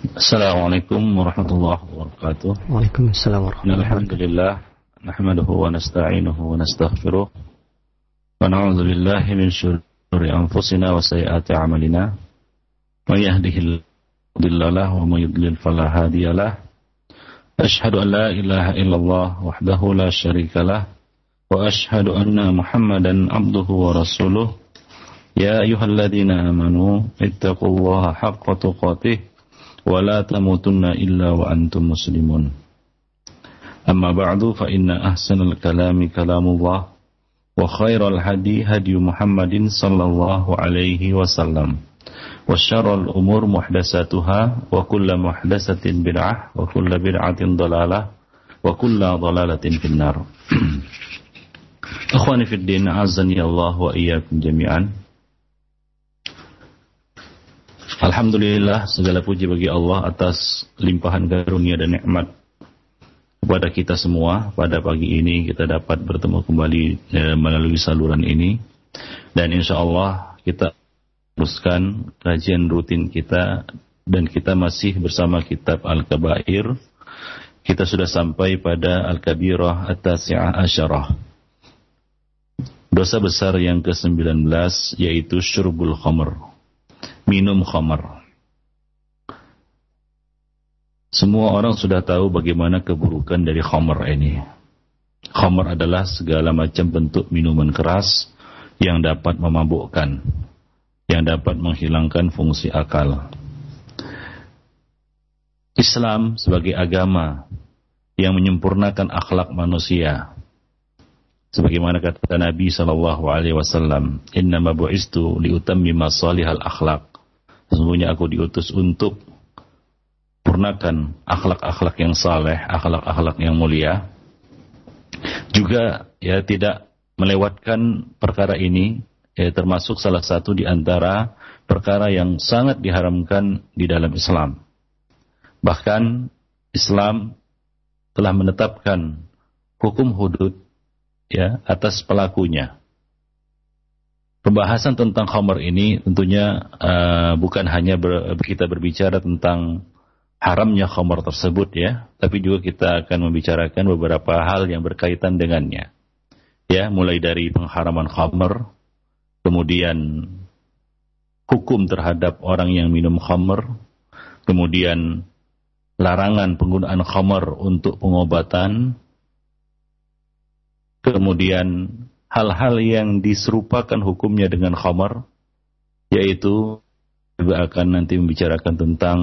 Assalamualaikum warahmatullahi wabarakatuh. Waalaikumsalam warahmatullahi wabarakatuh. Alhamdulillah nahmaduhu wa nasta'inuhu wa nastaghfiruh wa na'udzu billahi min syururi anfusina wa sayyiati a'malina. May yahdihillahu wa may yudlil fala hadiyalah. Ashhadu an la ilaha illallah wahdahu la syarika lah wa ashhadu anna Muhammadan abduhu wa rasuluh. Ya ayyuhalladzina amanu ittaqullaha haqqa tuqatih ولا تموتن إلا وأنتم مسلمون. أما بعد فإن أحسن الكلام كلام الله وخير الهدي هدي محمد صلى الله عليه وسلم وشر الأمور محدثاتها وكل محدثة بدعة وكل بدعة ضلالة وكل ضلالة في النار. أخواني في الدين أعزني الله وإياكم جميعا. Alhamdulillah segala puji bagi Allah atas limpahan karunia dan nikmat kepada kita semua. Pada pagi ini kita dapat bertemu kembali e, melalui saluran ini. Dan insya Allah kita teruskan kajian rutin kita dan kita masih bersama kitab Al-Kabair. Kita sudah sampai pada Al-Kabirah At-Tasi'ah Asyarah. Dosa besar yang ke-19 yaitu syurbul khamr minum khamar. Semua orang sudah tahu bagaimana keburukan dari khamar ini. Khamar adalah segala macam bentuk minuman keras yang dapat memabukkan, yang dapat menghilangkan fungsi akal. Islam sebagai agama yang menyempurnakan akhlak manusia. Sebagaimana kata Nabi sallallahu alaihi wasallam, "Inna bu'istu liutammima salihal akhlaq." Sesungguhnya aku diutus untuk purnakan akhlak-akhlak yang saleh, akhlak-akhlak yang mulia. Juga ya tidak melewatkan perkara ini ya, termasuk salah satu di antara perkara yang sangat diharamkan di dalam Islam. Bahkan Islam telah menetapkan hukum hudud ya atas pelakunya. Pembahasan tentang khamar ini tentunya uh, bukan hanya ber, kita berbicara tentang haramnya khamar tersebut ya, tapi juga kita akan membicarakan beberapa hal yang berkaitan dengannya. Ya, mulai dari pengharaman khamar, kemudian hukum terhadap orang yang minum khamar, kemudian larangan penggunaan khamar untuk pengobatan, kemudian hal-hal yang diserupakan hukumnya dengan khamar, yaitu juga akan nanti membicarakan tentang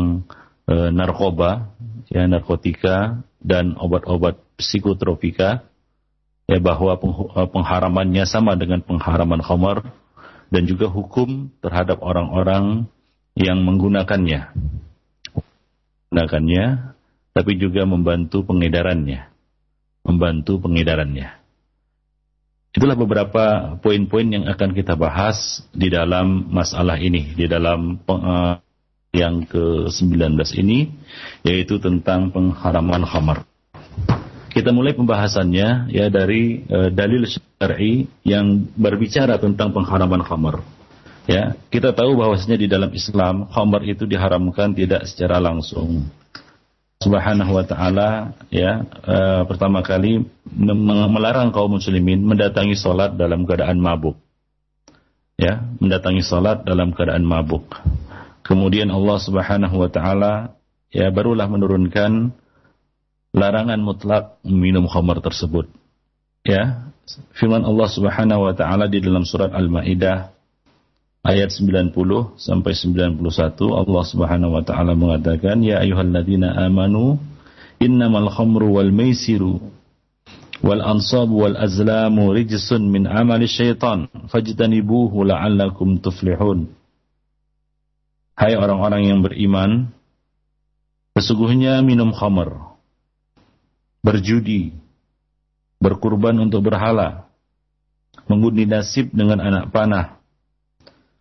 e, narkoba, ya narkotika dan obat-obat psikotropika, ya bahwa e, pengharamannya sama dengan pengharaman khamar dan juga hukum terhadap orang-orang yang menggunakannya, menggunakannya, tapi juga membantu pengedarannya, membantu pengedarannya. Itulah beberapa poin-poin yang akan kita bahas di dalam masalah ini, di dalam uh, yang ke-19 ini, yaitu tentang pengharaman khamar. Kita mulai pembahasannya ya dari uh, dalil syar'i yang berbicara tentang pengharaman khamar. Ya, kita tahu bahwasanya di dalam Islam khamar itu diharamkan tidak secara langsung. Subhanahu wa taala ya uh, pertama kali melarang kaum muslimin mendatangi salat dalam keadaan mabuk. Ya, mendatangi salat dalam keadaan mabuk. Kemudian Allah Subhanahu wa taala ya barulah menurunkan larangan mutlak minum khamar tersebut. Ya, firman Allah Subhanahu wa taala di dalam surat Al-Maidah ayat 90 sampai 91 Allah Subhanahu wa taala mengatakan ya ayyuhalladzina amanu innamal khamru wal maisiru wal ansabu wal azlamu rijsun min amali syaitan fajtanibuhu la'allakum tuflihun. Hai orang-orang yang beriman sesungguhnya minum khamr berjudi berkurban untuk berhala mengundi nasib dengan anak panah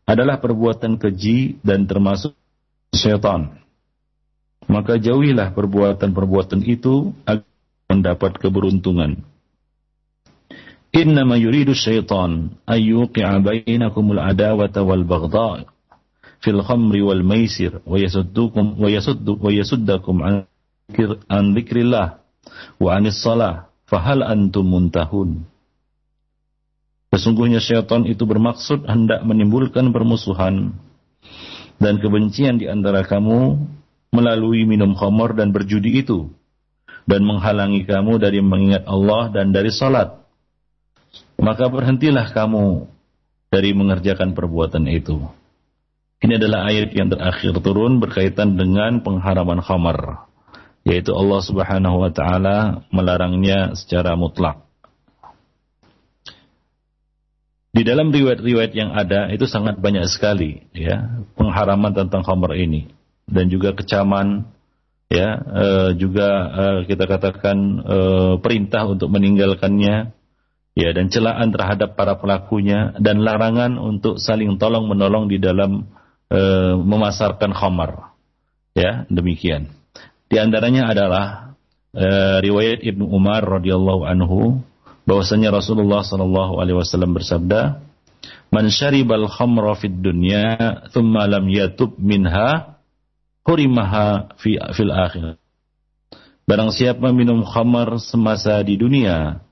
adalah perbuatan keji dan termasuk syaitan. Maka jauhilah perbuatan-perbuatan itu agar mendapat keberuntungan. Innama yuridu syaitan ayyuqi'a bainakumul adawata wal baghdha fil khamri wal maisir wa yasuddukum wa yasuddu wa yasuddakum an dzikrillah wa anis salah fahal antum muntahun Sesungguhnya syaitan itu bermaksud hendak menimbulkan permusuhan dan kebencian di antara kamu melalui minum khamar dan berjudi itu dan menghalangi kamu dari mengingat Allah dan dari salat. Maka berhentilah kamu dari mengerjakan perbuatan itu. Ini adalah ayat yang terakhir turun berkaitan dengan pengharaman khamar, yaitu Allah Subhanahu wa taala melarangnya secara mutlak. Di dalam riwayat-riwayat yang ada itu sangat banyak sekali ya pengharaman tentang khamar ini. Dan juga kecaman ya e, juga e, kita katakan e, perintah untuk meninggalkannya ya dan celaan terhadap para pelakunya dan larangan untuk saling tolong menolong di dalam e, memasarkan khamar ya demikian. Di antaranya adalah e, riwayat Ibnu Umar radhiyallahu anhu bahwasanya Rasulullah sallallahu alaihi wasallam bersabda man syaribal khamra fid dunya thumma lam yatub minha hurimaha fi fil akhir. Barang siapa minum khamar semasa di dunia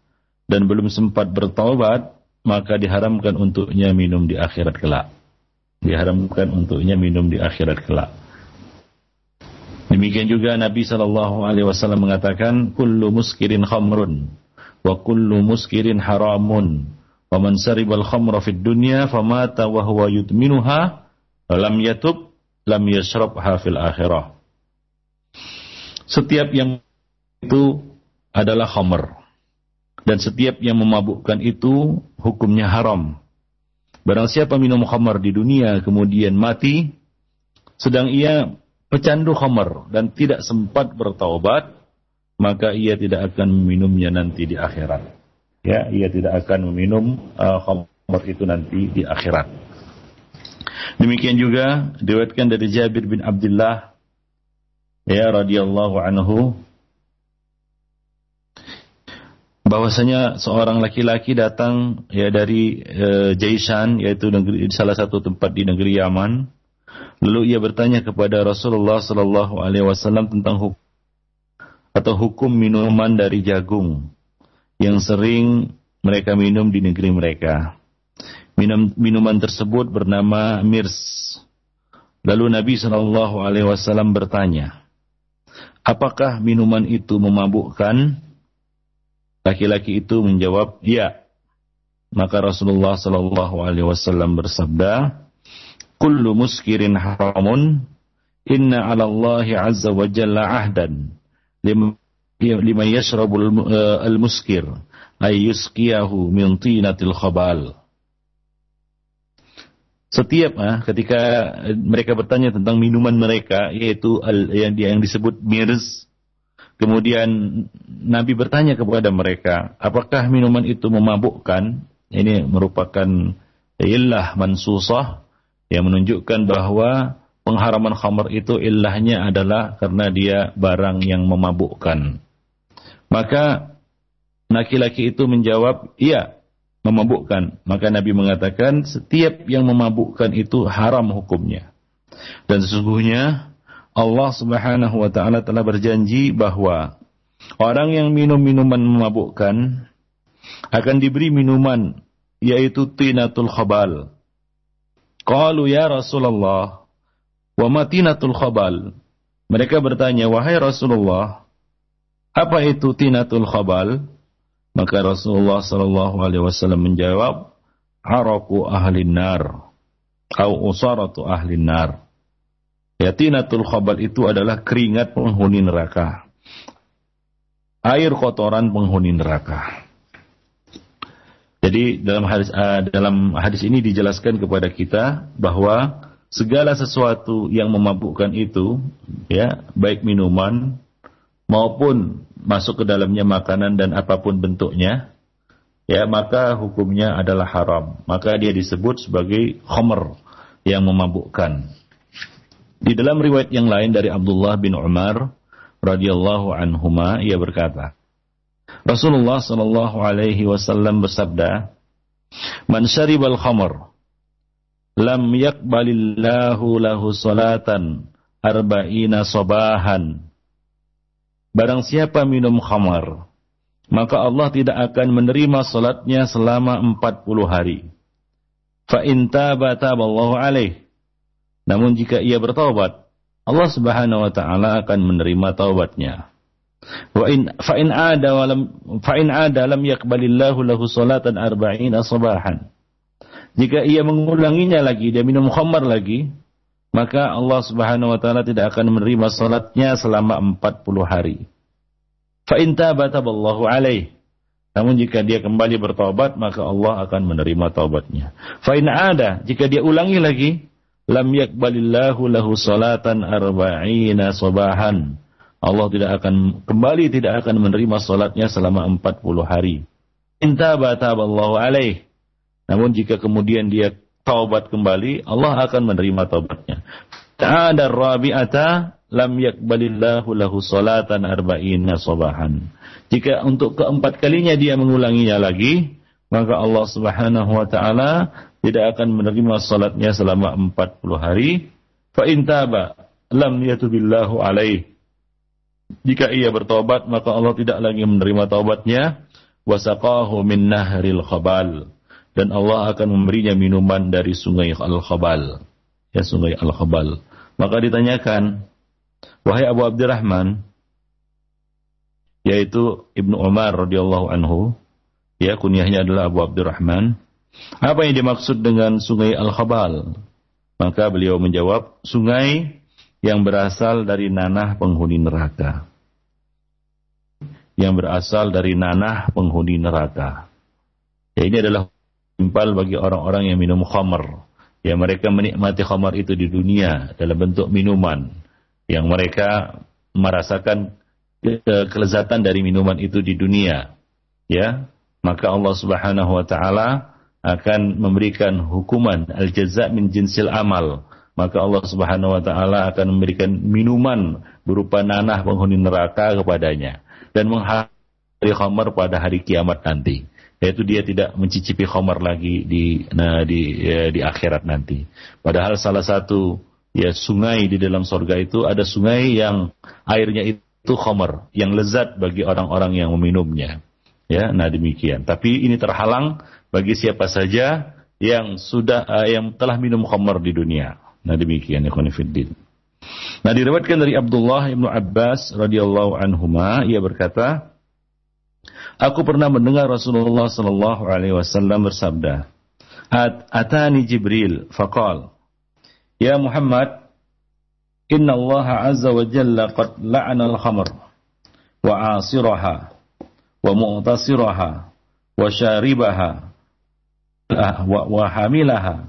dan belum sempat bertaubat, maka diharamkan untuknya minum di akhirat kelak. Diharamkan untuknya minum di akhirat kelak. Demikian juga Nabi Shallallahu Wasallam mengatakan, "Kullu muskirin khamrun, wa kullu muskirin haramun, wa man saribal khamra fid dunya, famata wa huwa yudminuha, lam yatub, lam yashrabha fil akhirah. Setiap yang itu adalah khamr. Dan setiap yang memabukkan itu hukumnya haram. Barang siapa minum khamr di dunia kemudian mati, sedang ia pecandu khamr dan tidak sempat bertaubat, maka ia tidak akan meminumnya nanti di akhirat. Ya, ia tidak akan meminum uh, khamr itu nanti di akhirat. Demikian juga diriwayatkan dari Jabir bin Abdullah ya radhiyallahu anhu bahwasanya seorang laki-laki datang ya dari e, Jaisan yaitu negeri salah satu tempat di negeri Yaman lalu ia bertanya kepada Rasulullah sallallahu alaihi wasallam tentang hukum atau hukum minuman dari jagung yang sering mereka minum di negeri mereka Minum, minuman tersebut bernama mirs. Lalu Nabi Shallallahu Alaihi Wasallam bertanya, apakah minuman itu memabukkan? Laki-laki itu menjawab, ya. Maka Rasulullah Shallallahu Alaihi Wasallam bersabda, "Kullu muskirin haramun, inna ala Allah azza wa jalla ahdan lima yashrabul eh, al-muskir ay yuskiyahu min tinatil khabal." Setiap ah, ketika mereka bertanya tentang minuman mereka, yaitu al, yang, yang disebut mirs, kemudian Nabi bertanya kepada mereka, apakah minuman itu memabukkan? Ini merupakan illah mansusah yang menunjukkan bahwa pengharaman khamar itu illahnya adalah karena dia barang yang memabukkan. Maka laki-laki itu menjawab, iya, memabukkan. Maka Nabi mengatakan setiap yang memabukkan itu haram hukumnya. Dan sesungguhnya Allah Subhanahu wa taala telah berjanji bahwa orang yang minum minuman memabukkan akan diberi minuman yaitu tinatul khabal. Qalu ya Rasulullah, wa ma tinatul khabal? Mereka bertanya, wahai Rasulullah, apa itu tinatul khabal? Maka Rasulullah Sallallahu Alaihi Wasallam menjawab, Haraku ahli nar, atau usaratu ahli nar. Yatinatul khabal itu adalah keringat penghuni neraka. Air kotoran penghuni neraka. Jadi dalam hadis uh, dalam hadis ini dijelaskan kepada kita bahwa segala sesuatu yang memabukkan itu ya baik minuman maupun masuk ke dalamnya makanan dan apa pun bentuknya, ya maka hukumnya adalah haram. Maka dia disebut sebagai khomer yang memabukkan. Di dalam riwayat yang lain dari Abdullah bin Umar radhiyallahu anhuma ia berkata, Rasulullah sallallahu alaihi wasallam bersabda, "Man syaribal khamr lam yakbalillahu lahu salatan arba'ina sabahan. Barang siapa minum khamar, maka Allah tidak akan menerima salatnya selama 40 hari. Fa in taba taballahu alaih. Namun jika ia bertaubat, Allah Subhanahu wa taala akan menerima taubatnya. Wa in fa in ada wa lam fa in ada lam yaqbalillahu lahu salatan arba'ina sabahan. Jika ia mengulanginya lagi, dia minum khamar lagi, maka Allah Subhanahu wa taala tidak akan menerima salatnya selama 40 hari. Fa in taba taballahu alaih. Namun jika dia kembali bertobat, maka Allah akan menerima taubatnya. Fa in ada, jika dia ulangi lagi, lam yakbalillahu lahu salatan arba'ina sabahan. Allah tidak akan kembali tidak akan menerima salatnya selama 40 hari. Inta bataballahu alaih. Namun jika kemudian dia taubat kembali, Allah akan menerima taubatnya. Ta'ada rabi'ata lam yakbalillahu lahu salatan arba'ina sabahan. Jika untuk keempat kalinya dia mengulanginya lagi, maka Allah Subhanahu wa taala tidak akan menerima salatnya selama 40 hari. Fa in taba lam yatubillahu alaih jika ia bertobat, maka Allah tidak lagi menerima taubatnya. Wasaqahu min nahril khabal. Dan Allah akan memberinya minuman dari sungai Al-Khabal. Ya, sungai Al-Khabal. Maka ditanyakan, Wahai Abu Abdurrahman, yaitu Ibnu Umar radhiyallahu anhu, ya kunyahnya adalah Abu Abdurrahman. Apa yang dimaksud dengan sungai Al-Khabal? Maka beliau menjawab, sungai yang berasal dari nanah penghuni neraka. Yang berasal dari nanah penghuni neraka. Ya, ini adalah timpal bagi orang-orang yang minum khamar. Ya, mereka menikmati khamar itu di dunia dalam bentuk minuman. Yang mereka merasakan kelezatan dari minuman itu di dunia. Ya, maka Allah Subhanahu wa taala akan memberikan hukuman al-jaza min jinsil amal maka Allah Subhanahu wa taala akan memberikan minuman berupa nanah penghuni neraka kepadanya dan menghari khamar pada hari kiamat nanti yaitu dia tidak mencicipi khamar lagi di nah, di ya, di akhirat nanti. Padahal salah satu ya sungai di dalam sorga itu ada sungai yang airnya itu khamar yang lezat bagi orang-orang yang meminumnya. Ya nah demikian. Tapi ini terhalang bagi siapa saja yang sudah uh, yang telah minum khamar di dunia. Nah demikian ikhwan fiddin. Nah diriwayatkan dari Abdullah ibnu Abbas radhiyallahu anhuma. Ia berkata, Aku pernah mendengar Rasulullah sallallahu alaihi wasallam bersabda, At Atani Jibril faqal, Ya Muhammad, Inna Allah azza wa jalla qad la'ana al-khamr wa 'asiraha wa mu'tasiraha wa syaribaha wa hamilaha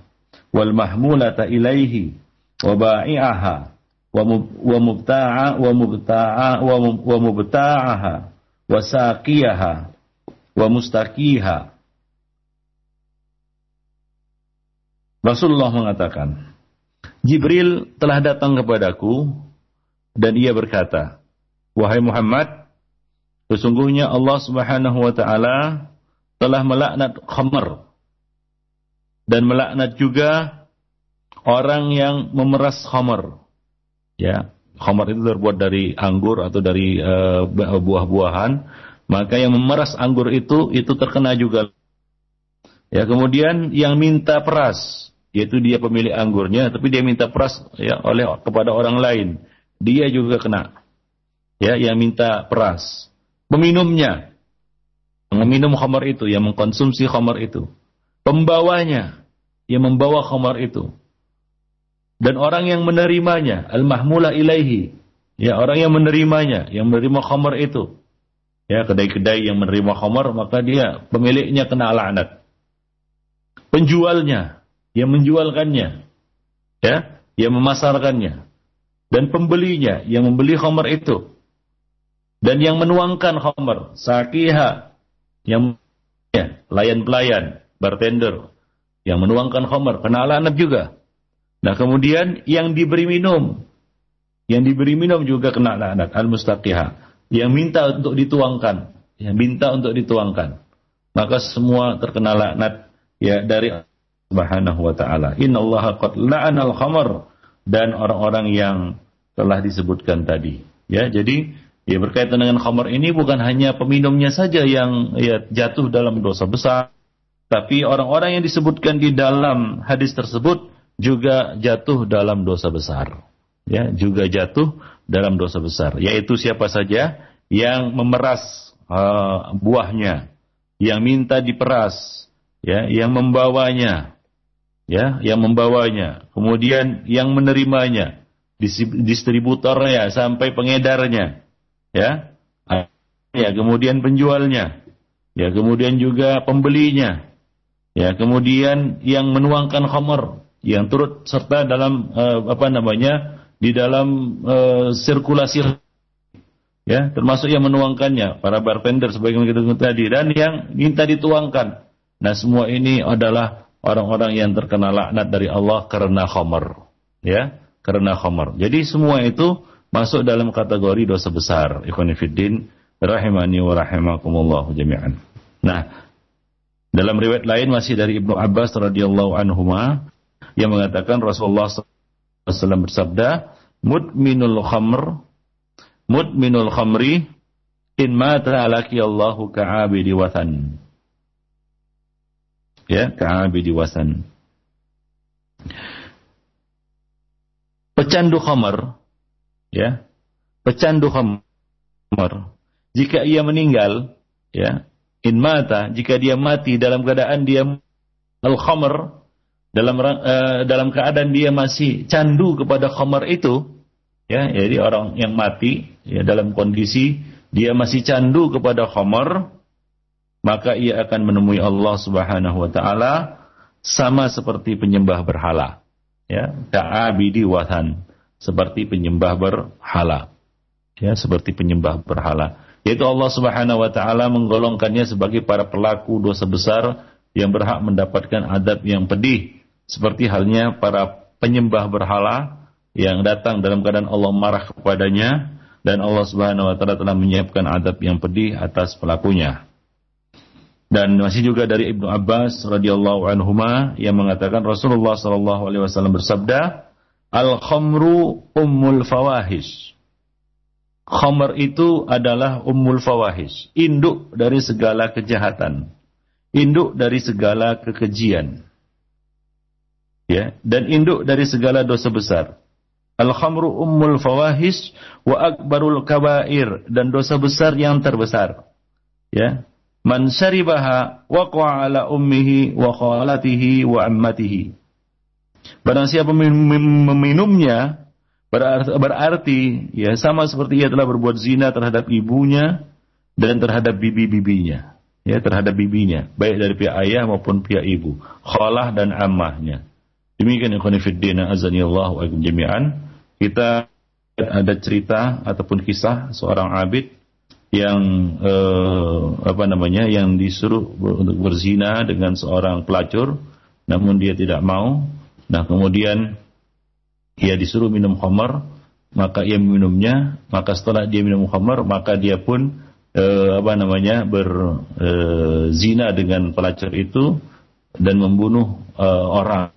wal mahmulata ilaihi wa ba'i'aha wa mubta'a wa mubta'a wa mubta'aha wa saqiyaha Rasulullah mengatakan Jibril telah datang kepadaku dan ia berkata Wahai Muhammad sesungguhnya Allah Subhanahu wa taala telah melaknat khamar dan melaknat juga orang yang memeras khamar. Ya, khamar itu terbuat dari anggur atau dari uh, buah-buahan, maka yang memeras anggur itu itu terkena juga. Ya, kemudian yang minta peras, yaitu dia pemilik anggurnya, tapi dia minta peras ya oleh kepada orang lain, dia juga kena. Ya, yang minta peras. Peminumnya, meminum khamar itu, yang mengkonsumsi khamar itu pembawanya yang membawa khamar itu dan orang yang menerimanya al-mahmula ilaihi. Ya orang yang menerimanya yang menerima khamar itu. Ya kedai-kedai yang menerima khamar maka dia pemiliknya kena laknat. Penjualnya yang menjualkannya. Ya yang memasarkannya. Dan pembelinya yang membeli khamar itu. Dan yang menuangkan khamar sakiha. Yang ya, pelayan pelayan bartender. Yang menuangkan khamar kena laknat juga. Nah kemudian yang diberi minum, yang diberi minum juga kena laknat al-mustaqiha, yang minta untuk dituangkan, yang minta untuk dituangkan, maka semua terkena laknat ya dari Subhanahu wa taala. Innallaha qad la'anal khamr. Dan orang-orang yang telah disebutkan tadi. Ya, jadi ya berkaitan dengan khamr ini bukan hanya peminumnya saja yang ya jatuh dalam dosa besar, tapi orang-orang yang disebutkan di dalam hadis tersebut juga jatuh dalam dosa besar. Ya, juga jatuh dalam dosa besar, yaitu siapa saja yang memeras uh, buahnya, yang minta diperas, ya, yang membawanya, ya, yang membawanya, kemudian yang menerimanya, distributornya sampai pengedarnya, ya, ya, kemudian penjualnya, ya, kemudian juga pembelinya, ya, kemudian yang menuangkan khamar, yang turut serta dalam uh, apa namanya di dalam uh, sirkulasi ya termasuk yang menuangkannya para bartender sebagaimana kita tadi dan yang minta dituangkan. Nah semua ini adalah orang-orang yang terkena laknat dari Allah karena khamar ya karena khamar. Jadi semua itu masuk dalam kategori dosa besar ikhwanifiddin rahimani wa rahimakumullah jami'an. Nah dalam riwayat lain masih dari Ibnu Abbas radhiyallahu anhu yang mengatakan Rasulullah SAW bersabda mudminul khamr mudminul khamri in mata alaki Allahu ka'abidi wathan. Ya, ka'abidi wathan. Pecandu khamar, ya, pecandu khamar. Jika ia meninggal, ya, in mata, jika dia mati dalam keadaan dia al khamar, dalam uh, dalam keadaan dia masih candu kepada khamar itu, ya jadi orang yang mati ya dalam kondisi dia masih candu kepada khamar maka ia akan menemui Allah Subhanahu wa taala sama seperti penyembah berhala ya ka'abidi wathan seperti penyembah berhala ya seperti penyembah berhala. Yaitu Allah Subhanahu wa taala menggolongkannya sebagai para pelaku dosa besar yang berhak mendapatkan adab yang pedih seperti halnya para penyembah berhala yang datang dalam keadaan Allah marah kepadanya dan Allah Subhanahu wa taala telah menyiapkan adab yang pedih atas pelakunya. Dan masih juga dari Ibnu Abbas radhiyallahu anhuma yang mengatakan Rasulullah sallallahu alaihi wasallam bersabda, "Al khamru ummul fawahish." Khamr itu adalah ummul fawahish, induk dari segala kejahatan, induk dari segala kekejian. Ya, dan induk dari segala dosa besar. Al-khamru ummul fawahis wa akbarul kabair dan dosa besar yang terbesar. Ya. Man syaribaha waqa'a ala ummihi wa khalatihi wa ammatihi. Barang siapa meminumnya berarti, berarti ya sama seperti ia telah berbuat zina terhadap ibunya dan terhadap bibi-bibinya. Ya, terhadap bibinya, baik dari pihak ayah maupun pihak ibu, khalah dan ammahnya. Demikian ikhwan fillah azani Allah wa jami'an. Kita ada cerita ataupun kisah seorang abid yang eh, apa namanya yang disuruh untuk berzina dengan seorang pelacur namun dia tidak mau. Nah kemudian ia disuruh minum khamar maka ia minumnya maka setelah dia minum khamar maka dia pun eh, apa namanya berzina eh, dengan pelacur itu dan membunuh eh, orang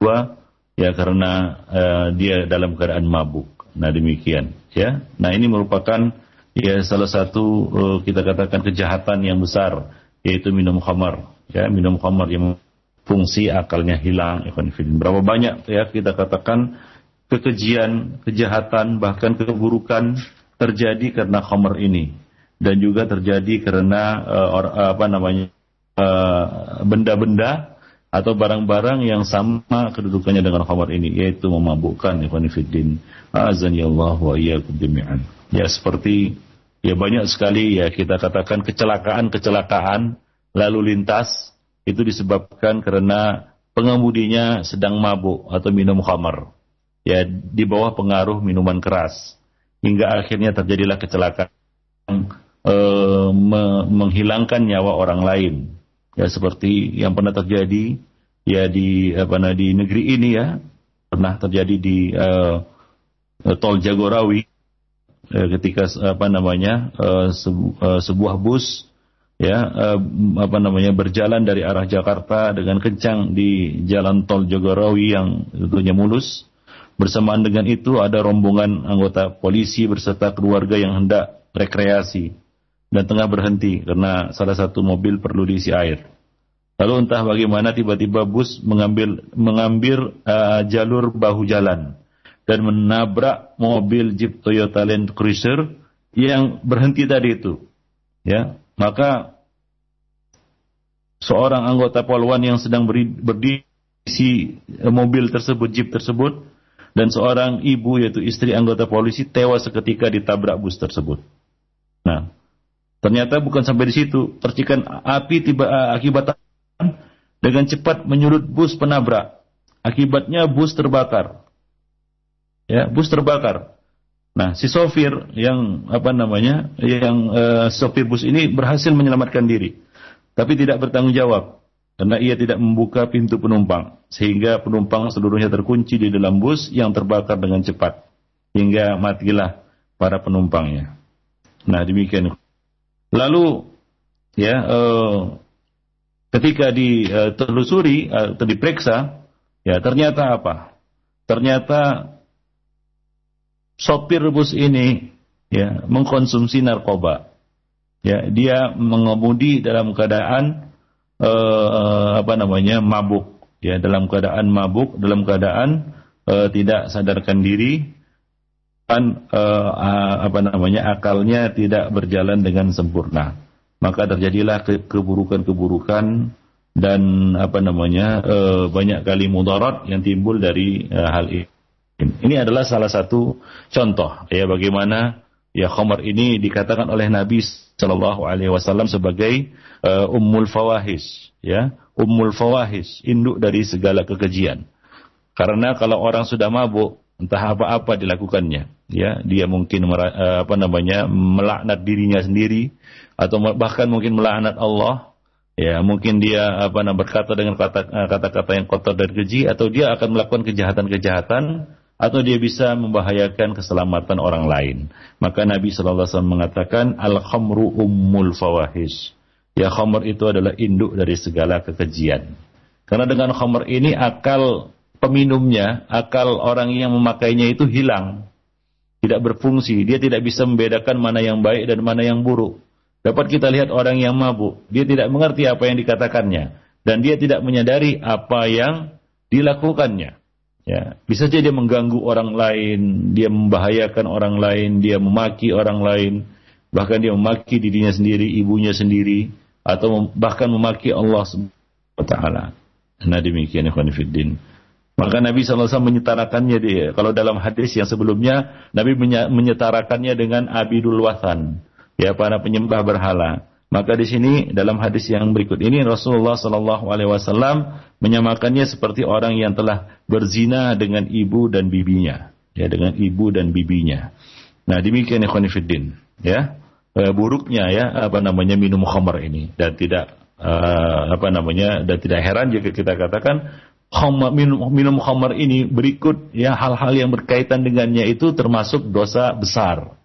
dua ya karena uh, dia dalam keadaan mabuk. Nah demikian ya. Nah ini merupakan ya salah satu uh, kita katakan kejahatan yang besar yaitu minum khamar ya minum khamar yang fungsi akalnya hilang Berapa banyak ya kita katakan kekejian, kejahatan bahkan keburukan terjadi karena khamar ini dan juga terjadi karena uh, or, apa namanya benda-benda uh, atau barang-barang yang sama kedudukannya dengan khamar ini yaitu memabukkan ikhwan fillah. Azan ya Allah wa iyyakum ya seperti ya banyak sekali ya kita katakan kecelakaan-kecelakaan lalu lintas itu disebabkan karena pengemudinya sedang mabuk atau minum khamar. Ya di bawah pengaruh minuman keras. Hingga akhirnya terjadilah kecelakaan eh, me menghilangkan nyawa orang lain ya seperti yang pernah terjadi ya di apa nah, di negeri ini ya pernah terjadi di uh, tol Jagorawi uh, ketika apa namanya uh, sebu uh, sebuah bus ya uh, apa namanya berjalan dari arah Jakarta dengan kencang di jalan tol Jagorawi yang tentunya mulus. Bersamaan dengan itu ada rombongan anggota polisi beserta keluarga yang hendak rekreasi dan tengah berhenti karena salah satu mobil perlu diisi air. Lalu entah bagaimana tiba-tiba bus mengambil mengambil uh, jalur bahu jalan dan menabrak mobil Jeep Toyota Land Cruiser yang berhenti tadi itu. Ya, maka seorang anggota poluan yang sedang berdiri di mobil tersebut, jeep tersebut, dan seorang ibu yaitu istri anggota polisi tewas seketika ditabrak bus tersebut. Nah, ternyata bukan sampai di situ, percikan api tiba akibat dengan cepat menyulut bus penabrak. Akibatnya bus terbakar. Ya, bus terbakar. Nah, si sopir yang apa namanya, yang uh, sopir bus ini berhasil menyelamatkan diri, tapi tidak bertanggung jawab karena ia tidak membuka pintu penumpang, sehingga penumpang seluruhnya terkunci di dalam bus yang terbakar dengan cepat, hingga matilah para penumpangnya. Nah, demikian. Lalu, ya, uh, ketika ditelusuri uh, atau diperiksa, ya ternyata apa? Ternyata sopir bus ini ya mengkonsumsi narkoba. Ya, dia mengemudi dalam keadaan uh, apa namanya mabuk, ya dalam keadaan mabuk, dalam keadaan uh, tidak sadarkan diri dan uh, apa namanya akalnya tidak berjalan dengan sempurna. Maka terjadilah keburukan-keburukan dan apa namanya uh, banyak kali mudarat yang timbul dari uh, hal ini. Ini adalah salah satu contoh ya bagaimana ya khamar ini dikatakan oleh Nabi Shallallahu Alaihi Wasallam sebagai uh, ummul fawahis ya ummul fawahis induk dari segala kekejian. Karena kalau orang sudah mabuk entah apa-apa dilakukannya ya dia mungkin uh, apa namanya melaknat dirinya sendiri atau bahkan mungkin melaknat Allah ya mungkin dia apa namanya berkata dengan eh, kata-kata yang kotor dan keji atau dia akan melakukan kejahatan-kejahatan atau dia bisa membahayakan keselamatan orang lain. Maka Nabi Shallallahu Alaihi Wasallam mengatakan al khamru ummul fawahis. Ya khamr itu adalah induk dari segala kekejian. Karena dengan khamr ini akal peminumnya, akal orang yang memakainya itu hilang. Tidak berfungsi, dia tidak bisa membedakan mana yang baik dan mana yang buruk. Dapat kita lihat orang yang mabuk, dia tidak mengerti apa yang dikatakannya dan dia tidak menyadari apa yang dilakukannya. Ya, bisa saja dia mengganggu orang lain, dia membahayakan orang lain, dia memaki orang lain, bahkan dia memaki dirinya sendiri, ibunya sendiri, atau bahkan memaki Allah Subhanahu taala. Nah demikian ikhwan fiddin. Maka Nabi SAW menyetarakannya dia. Kalau dalam hadis yang sebelumnya, Nabi menyetarakannya dengan abidul wathan. Ya, para penyembah berhala. Maka di sini dalam hadis yang berikut ini Rasulullah Shallallahu Alaihi Wasallam menyamakannya seperti orang yang telah berzina dengan ibu dan bibinya, ya dengan ibu dan bibinya. Nah demikian Khonifuddin, ya e, buruknya ya apa namanya minum khamar ini dan tidak e, apa namanya dan tidak heran jika kita katakan minum, minum khamar ini berikut ya hal-hal yang berkaitan dengannya itu termasuk dosa besar,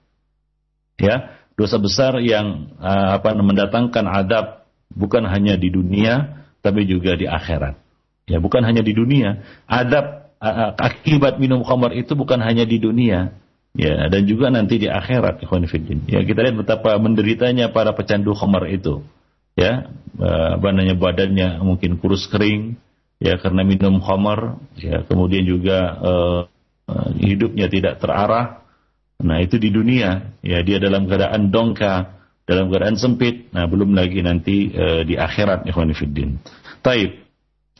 ya dosa besar yang uh, apa mendatangkan adab bukan hanya di dunia tapi juga di akhirat. Ya, bukan hanya di dunia. Adab uh, akibat minum khamar itu bukan hanya di dunia. Ya, dan juga nanti di akhirat, Ya, kita lihat betapa menderitanya para pecandu khamar itu. Ya, badannya mungkin kurus kering ya karena minum khamar, ya, kemudian juga uh, uh, hidupnya tidak terarah Nah itu di dunia, ya dia dalam keadaan dongka, dalam keadaan sempit. Nah belum lagi nanti e, di akhirat, ikhwanifiddin. Taib.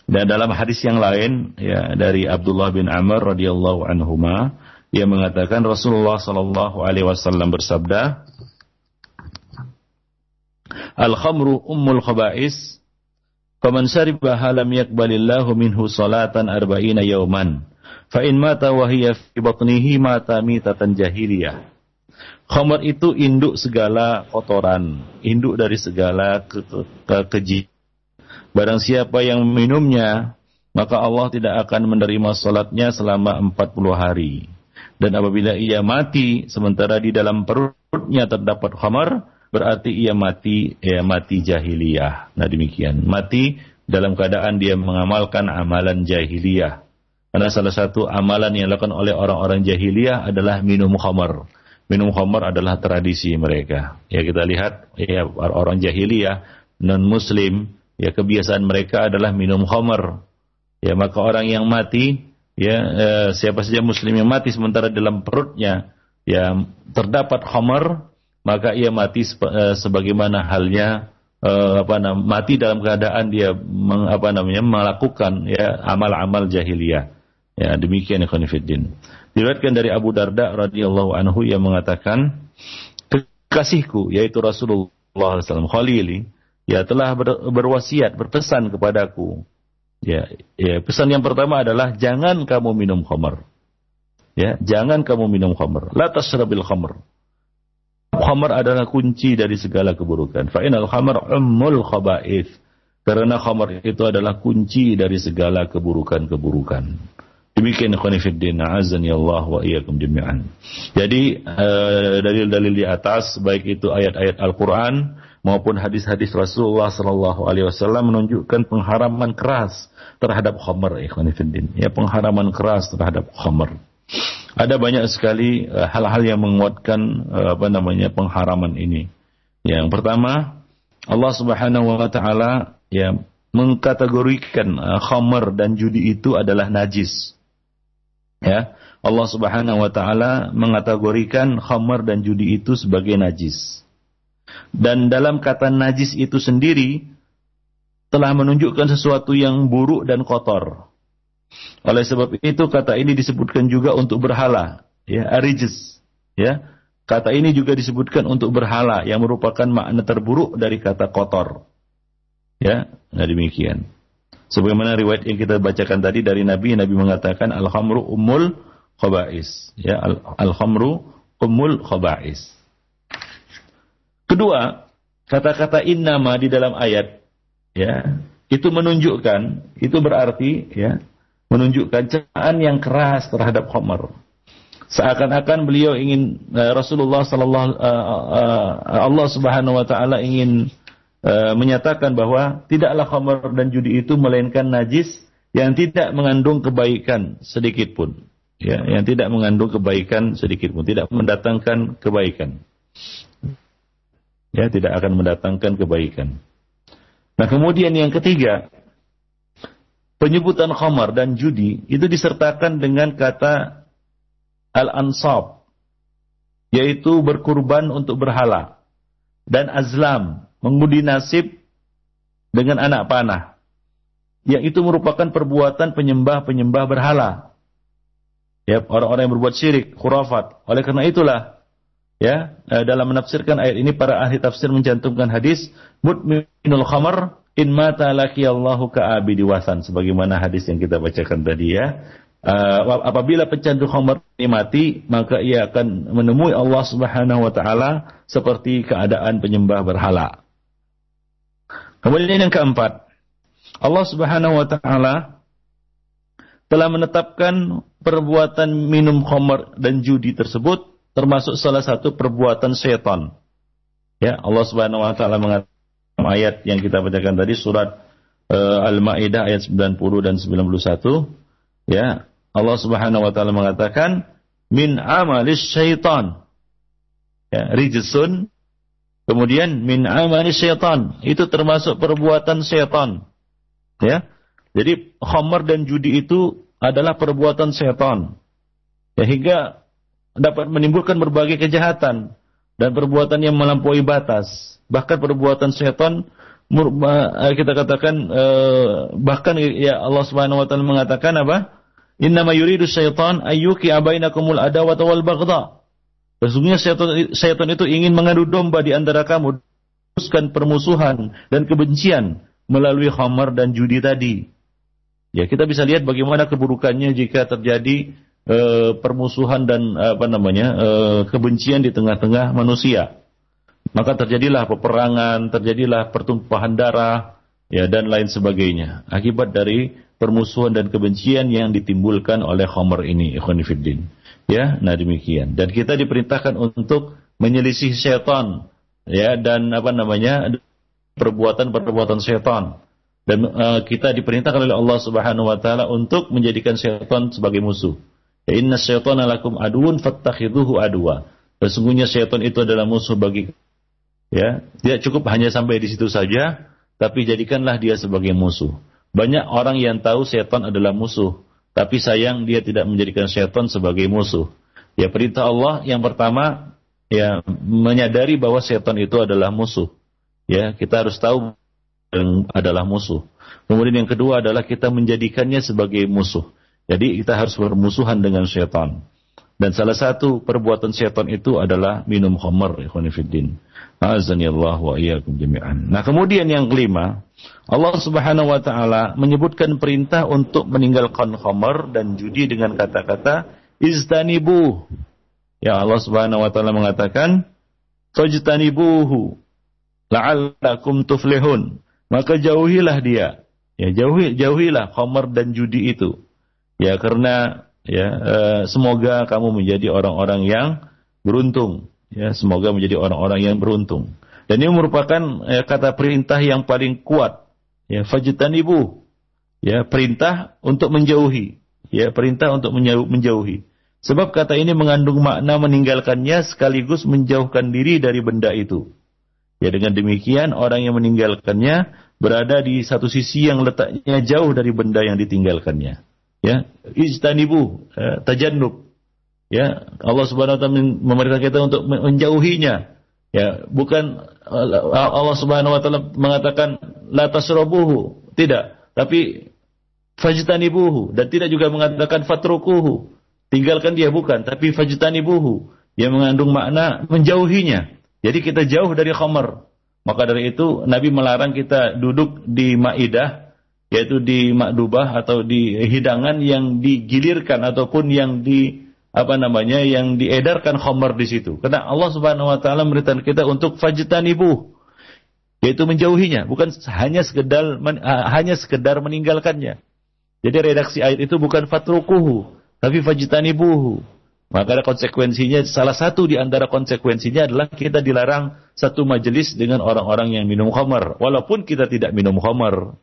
Dan dalam hadis yang lain, ya dari Abdullah bin Amr radhiyallahu anhuma, ia mengatakan Rasulullah sallallahu alaihi wasallam bersabda, Al-khamru ummul khaba'is, faman syaribaha lam yakbalillahu minhu salatan arba'ina yawman. Fa in mata wa hiya fi batnihi mata mitatan jahiliyah. Khamar itu induk segala kotoran, induk dari segala ke ke ke keji. Barang siapa yang minumnya, maka Allah tidak akan menerima salatnya selama 40 hari. Dan apabila ia mati sementara di dalam perutnya terdapat khamar, berarti ia mati ya mati jahiliyah. Nah demikian. Mati dalam keadaan dia mengamalkan amalan jahiliyah. Karena salah satu amalan yang dilakukan oleh orang-orang jahiliyah adalah minum khamar. Minum khamar adalah tradisi mereka. Ya kita lihat ya orang jahiliyah non muslim ya kebiasaan mereka adalah minum khamar. Ya maka orang yang mati ya eh, siapa saja muslim yang mati sementara dalam perutnya ya terdapat khamar maka ia mati uh, sebagaimana halnya uh, apa namanya mati dalam keadaan dia meng, namanya melakukan ya amal-amal jahiliyah. Ya, demikian ya khonifuddin. Diriwayatkan dari Abu Darda radhiyallahu anhu yang mengatakan kekasihku yaitu Rasulullah SAW Khalili ya telah ber, berwasiat berpesan kepadaku. Ya, ya, pesan yang pertama adalah jangan kamu minum khamar. Ya, jangan kamu minum khamar. La tasrabil khamar Khamar adalah kunci dari segala keburukan. Fa'inal khamar ummul khaba'ith. Karena khamar itu adalah kunci dari segala keburukan-keburukan. Demikian khonifuddin azani Allah wa iyyakum jami'an. Jadi uh, dalil-dalil di atas baik itu ayat-ayat Al-Qur'an maupun hadis-hadis Rasulullah sallallahu alaihi wasallam menunjukkan pengharaman keras terhadap khamar ikhwanifiddin. Ya pengharaman keras terhadap khamar. Ada banyak sekali eh, hal-hal yang menguatkan uh, apa namanya pengharaman ini. Yang pertama, Allah Subhanahu wa taala ya mengkategorikan uh, khamar dan judi itu adalah najis. Ya, Allah Subhanahu wa taala mengkategorikan khamar dan judi itu sebagai najis. Dan dalam kata najis itu sendiri telah menunjukkan sesuatu yang buruk dan kotor. Oleh sebab itu kata ini disebutkan juga untuk berhala, ya, arijes, ya. Kata ini juga disebutkan untuk berhala yang merupakan makna terburuk dari kata kotor. Ya, nah demikian. Sebagaimana riwayat yang kita bacakan tadi dari Nabi, Nabi mengatakan al-khamru ummul khaba'is. Ya, al-khamru ummul khaba'is. Kedua, kata-kata innama di dalam ayat ya, itu menunjukkan, itu berarti ya, menunjukkan ciptaan yang keras terhadap khamar. Seakan-akan beliau ingin uh, Rasulullah sallallahu uh, uh, Allah Subhanahu wa taala ingin menyatakan bahwa tidaklah khamar dan judi itu melainkan najis yang tidak mengandung kebaikan sedikit pun. Ya, yang tidak mengandung kebaikan sedikit pun, tidak mendatangkan kebaikan. Ya, tidak akan mendatangkan kebaikan. Nah, kemudian yang ketiga, penyebutan khamar dan judi itu disertakan dengan kata al-ansab yaitu berkurban untuk berhala dan azlam mengundi nasib dengan anak panah yang itu merupakan perbuatan penyembah-penyembah berhala. Ya orang-orang yang berbuat syirik khurafat. Oleh karena itulah ya eh, dalam menafsirkan ayat ini para ahli tafsir mencantumkan hadis mutminul khamar in mata laki Allahu ka'abidi wasan sebagaimana hadis yang kita bacakan tadi ya. Uh, apabila pecandu khamar ini mati maka ia akan menemui Allah Subhanahu wa taala seperti keadaan penyembah berhala. Kemudian yang keempat Allah Subhanahu wa taala telah menetapkan perbuatan minum khamar dan judi tersebut termasuk salah satu perbuatan setan. Ya Allah Subhanahu wa taala mengatakan ayat yang kita bacakan tadi surat uh, Al-Maidah ayat 90 dan 91 ya. Allah Subhanahu wa taala mengatakan min amalis syaitan. Ya rijsun kemudian min amalis syaitan. Itu termasuk perbuatan syaitan. Ya. Jadi khamar dan judi itu adalah perbuatan syaitan. Ya hingga dapat menimbulkan berbagai kejahatan dan perbuatan yang melampaui batas Bahkan perbuatan setan eh, kita katakan eh, bahkan ya Allah Subhanahu wa taala mengatakan apa? Inna ma yuridu syaitan ayyuki abainakumul adawata wal baghdha. Sesungguhnya syaitan, syaitan itu ingin mengadu domba di antara kamu, teruskan permusuhan dan kebencian melalui khamar dan judi tadi. Ya, kita bisa lihat bagaimana keburukannya jika terjadi e, permusuhan dan apa namanya e, kebencian di tengah-tengah manusia maka terjadilah peperangan, terjadilah pertumpahan darah, ya dan lain sebagainya akibat dari permusuhan dan kebencian yang ditimbulkan oleh khamr ini, ikhwan Ya, nah demikian. Dan kita diperintahkan untuk menyelisih setan ya dan apa namanya perbuatan-perbuatan syaitan dan uh, kita diperintahkan oleh Allah Subhanahu wa taala untuk menjadikan syaitan sebagai musuh. Inna syaitana lakum aduun fattakhidhuhu adwa. Sesungguhnya syaitan itu adalah musuh bagi ya. Tidak cukup hanya sampai di situ saja, tapi jadikanlah dia sebagai musuh. Banyak orang yang tahu syaitan adalah musuh, tapi sayang dia tidak menjadikan syaitan sebagai musuh. Ya perintah Allah yang pertama ya menyadari bahwa syaitan itu adalah musuh. Ya, kita harus tahu yang adalah musuh. Kemudian yang kedua adalah kita menjadikannya sebagai musuh. Jadi kita harus bermusuhan dengan syaitan. Dan salah satu perbuatan syaitan itu adalah minum khamar, ikhwanifiddin. Allah wa iyyakum jami'an. Nah, kemudian yang kelima, Allah Subhanahu wa taala menyebutkan perintah untuk meninggalkan khamar dan judi dengan kata-kata iztanibu. Ya Allah Subhanahu wa taala mengatakan fajtanibuhu la'allakum tuflihun maka jauhilah dia. Ya, jauhi jauhilah khamar dan judi itu. Ya, karena ya e, semoga kamu menjadi orang-orang yang beruntung. Ya, semoga menjadi orang-orang yang beruntung. Dan ini merupakan ya, kata perintah yang paling kuat. Ya, fajtanibu. Ya, perintah untuk menjauhi. Ya, perintah untuk menjauhi. Sebab kata ini mengandung makna meninggalkannya sekaligus menjauhkan diri dari benda itu. Ya dengan demikian orang yang meninggalkannya berada di satu sisi yang letaknya jauh dari benda yang ditinggalkannya. Ya, ijtanibu, ya, tajannub. Ya, Allah Subhanahu wa taala memerintah kita untuk menjauhinya. Ya, bukan Allah Subhanahu wa taala mengatakan la tasrabuhu, tidak, tapi fajtanibuhu dan tidak juga mengatakan fatrukuhu. Tinggalkan dia bukan, tapi fajtanibuhu yang mengandung makna menjauhinya. Jadi kita jauh dari khamar. Maka dari itu Nabi melarang kita duduk di maidah yaitu di makdubah atau di hidangan yang digilirkan ataupun yang di apa namanya yang diedarkan khamar di situ. Karena Allah Subhanahu wa taala memerintahkan kita untuk fajtanibu yaitu menjauhinya, bukan hanya sekedar men, hanya sekedar meninggalkannya. Jadi redaksi ayat itu bukan fatrukuhu, tapi fajtanibuhu. Maka ada konsekuensinya, salah satu di antara konsekuensinya adalah kita dilarang satu majelis dengan orang-orang yang minum khamar. Walaupun kita tidak minum khamar.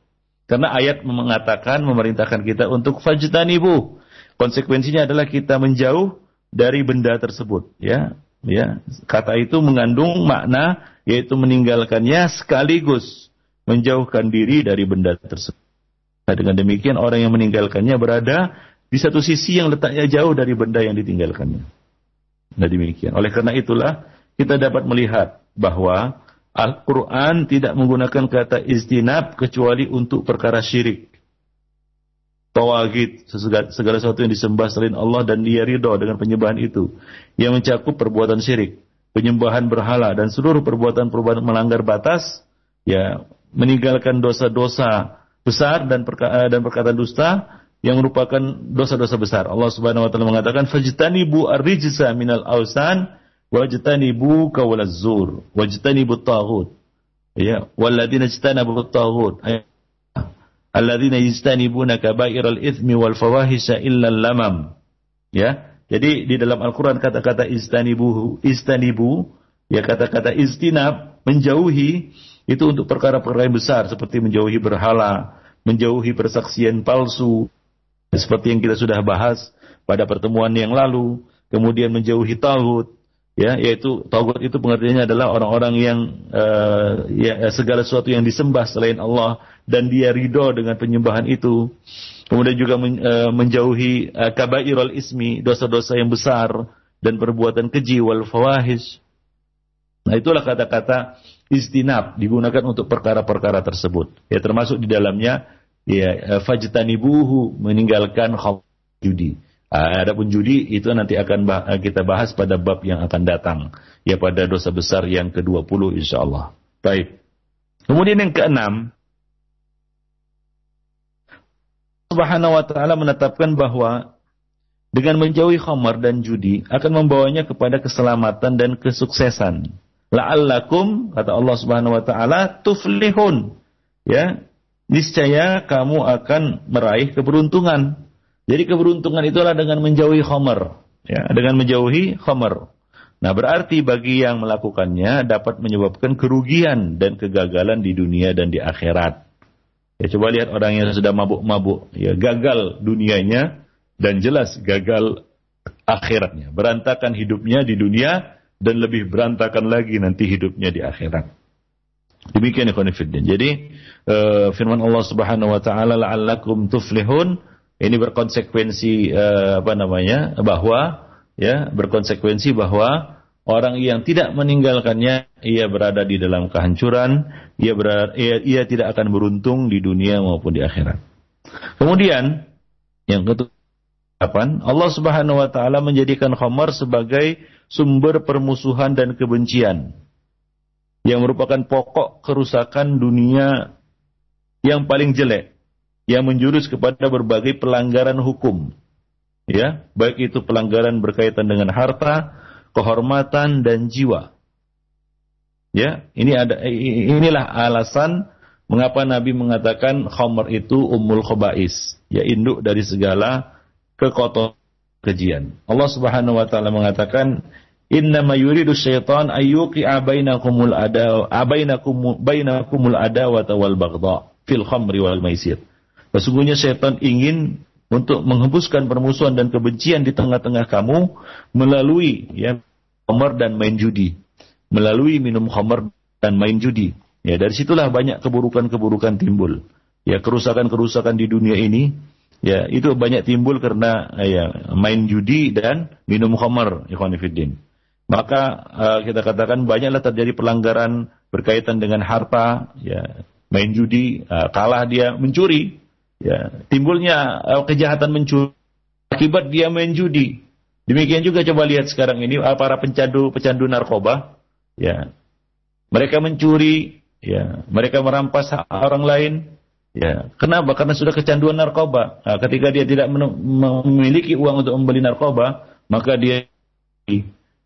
Karena ayat mengatakan, memerintahkan kita untuk fajtanibu. Konsekuensinya adalah kita menjauh dari benda tersebut. Ya, ya. Kata itu mengandung makna yaitu meninggalkannya sekaligus menjauhkan diri dari benda tersebut. Nah, dengan demikian orang yang meninggalkannya berada di satu sisi yang letaknya jauh dari benda yang ditinggalkannya. Nah demikian. Oleh karena itulah kita dapat melihat bahwa Al-Quran tidak menggunakan kata istinab kecuali untuk perkara syirik. Tawagid, segala, sesuatu yang disembah selain Allah dan dia ridho dengan penyembahan itu. Yang mencakup perbuatan syirik, penyembahan berhala dan seluruh perbuatan-perbuatan melanggar batas, ya meninggalkan dosa-dosa besar dan, perka dan perkataan dusta, yang merupakan dosa-dosa besar. Allah Subhanahu wa taala mengatakan fajtanibu ar-rijsa minal awsan wajtanibu qawlaz zur wajtanibu taghut. Ya, walladzina ijtanabu at-taghut. Alladzina yajtanibuna kaba'iral itsmi wal fawahisha illa lamam. Ya. Jadi di dalam Al-Qur'an kata-kata istanibu istanibu ya kata-kata istinab menjauhi itu untuk perkara-perkara yang besar seperti menjauhi berhala, menjauhi persaksian palsu, seperti yang kita sudah bahas pada pertemuan yang lalu, kemudian menjauhi tauhid, ya, yaitu tauhid itu pengertiannya adalah orang-orang yang uh, ya, segala sesuatu yang disembah selain Allah dan dia ridho dengan penyembahan itu. Kemudian juga men, uh, menjauhi uh, kabairul ismi, dosa-dosa yang besar dan perbuatan keji wal fawahish. Nah, itulah kata-kata istinab digunakan untuk perkara-perkara tersebut. Ya termasuk di dalamnya ya fajtanibuhu meninggalkan judi. Ah, adapun judi itu nanti akan eh, kita bahas pada bab yang akan datang. Ya pada dosa besar yang ke-20 insyaallah. Baik. Kemudian yang keenam, Subhanahu wa taala menetapkan bahwa dengan menjauhi khamar dan judi akan membawanya kepada keselamatan dan kesuksesan. La'allakum kata Allah Subhanahu wa taala tuflihun. Ya, niscaya kamu akan meraih keberuntungan. Jadi keberuntungan itulah dengan menjauhi khamar, ya, dengan menjauhi khamar. Nah, berarti bagi yang melakukannya dapat menyebabkan kerugian dan kegagalan di dunia dan di akhirat. Ya, coba lihat orang yang sudah mabuk-mabuk, ya gagal dunianya dan jelas gagal akhiratnya. Berantakan hidupnya di dunia dan lebih berantakan lagi nanti hidupnya di akhirat. Demikian konfidin. Jadi uh, firman Allah Subhanahu wa taala la'allakum tuflihun ini berkonsekuensi uh, apa namanya? bahwa ya berkonsekuensi bahwa orang yang tidak meninggalkannya ia berada di dalam kehancuran, ia berada, ia, ia tidak akan beruntung di dunia maupun di akhirat. Kemudian yang kedua Allah Subhanahu wa taala menjadikan khamar sebagai sumber permusuhan dan kebencian yang merupakan pokok kerusakan dunia yang paling jelek yang menjurus kepada berbagai pelanggaran hukum ya, baik itu pelanggaran berkaitan dengan harta, kehormatan dan jiwa. Ya, ini ada inilah alasan mengapa Nabi mengatakan khamr itu ummul khabais, ya induk dari segala kekotoran kejian. Allah Subhanahu wa taala mengatakan Innama yuridu syaitan ayyuqi bainakumul ada abainakum bainakumul adawata wal baghdha fil khamri wal maisir. Sesungguhnya syaitan ingin untuk menghembuskan permusuhan dan kebencian di tengah-tengah kamu melalui ya khamar dan main judi, melalui minum khamar dan main judi. Ya, dari situlah banyak keburukan-keburukan timbul. Ya, kerusakan-kerusakan di dunia ini ya itu banyak timbul karena ya main judi dan minum khamar, ikhwan fillah. Maka uh, kita katakan banyaklah terjadi pelanggaran berkaitan dengan harta, ya main judi, uh, kalah dia mencuri, Ya, timbulnya uh, kejahatan mencuri akibat dia main judi. Demikian juga coba lihat sekarang ini uh, para pencandu pecandu narkoba, ya. Mereka mencuri, ya, mereka merampas hak orang lain, ya. Kenapa? Karena sudah kecanduan narkoba. Nah, ketika dia tidak memiliki uang untuk membeli narkoba, maka dia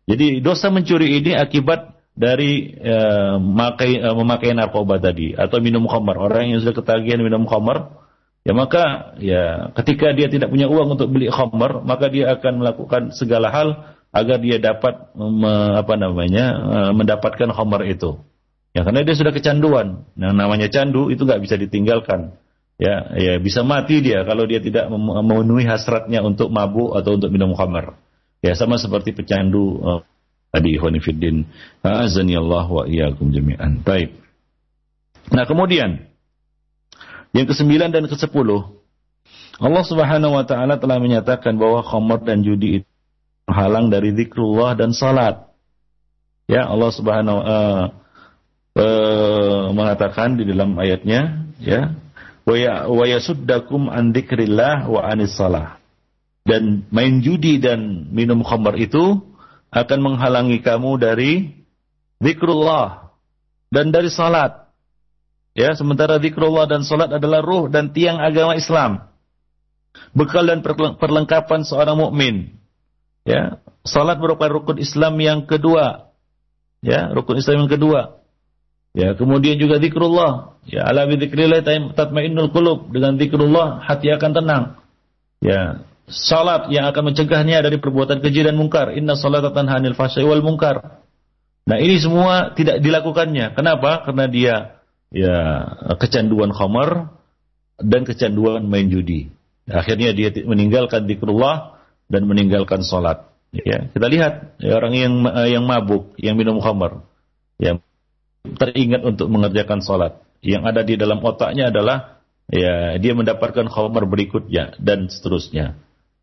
jadi dosa mencuri ini akibat dari uh, memakai, uh, memakai narkoba tadi atau minum khamar. Orang yang sudah ketagihan minum khamar, ya maka ya ketika dia tidak punya uang untuk beli khamar, maka dia akan melakukan segala hal agar dia dapat me, apa namanya uh, mendapatkan khamar itu. Ya karena dia sudah kecanduan. Yang namanya candu itu nggak bisa ditinggalkan. Ya, ya bisa mati dia kalau dia tidak memenuhi hasratnya untuk mabuk atau untuk minum khamar. Ya sama seperti pecandu uh, tadi Ikhwanifiddin. Azani Allah wa iyyakum jami'an. Baik. Nah, kemudian yang kesembilan dan kesepuluh, Allah Subhanahu wa taala telah menyatakan bahwa khamr dan judi itu menghalang dari zikrullah dan salat. Ya, Allah Subhanahu uh, uh, mengatakan di dalam ayatnya, ya, wa yasuddakum an dzikrillah wa anis salah. Dan main judi dan minum khamr itu akan menghalangi kamu dari zikrullah dan dari salat. Ya, sementara zikrullah dan salat adalah ruh dan tiang agama Islam. Bekal dan perlengkapan seorang mukmin. Ya, salat merupakan rukun Islam yang kedua. Ya, rukun Islam yang kedua. Ya, kemudian juga zikrullah. Ya, ala bi dzikrillah tatmainnul qulub. Dengan zikrullah hati akan tenang. Ya, salat yang akan mencegahnya dari perbuatan keji dan mungkar. Inna salata tanha 'anil fahsya'i wal munkar. Nah, ini semua tidak dilakukannya. Kenapa? Karena dia ya kecanduan khamar dan kecanduan main judi. Akhirnya dia meninggalkan zikrullah dan meninggalkan salat. Ya, kita lihat ya, orang yang yang mabuk, yang minum khamar, yang teringat untuk mengerjakan salat. Yang ada di dalam otaknya adalah ya dia mendapatkan khamar berikutnya dan seterusnya.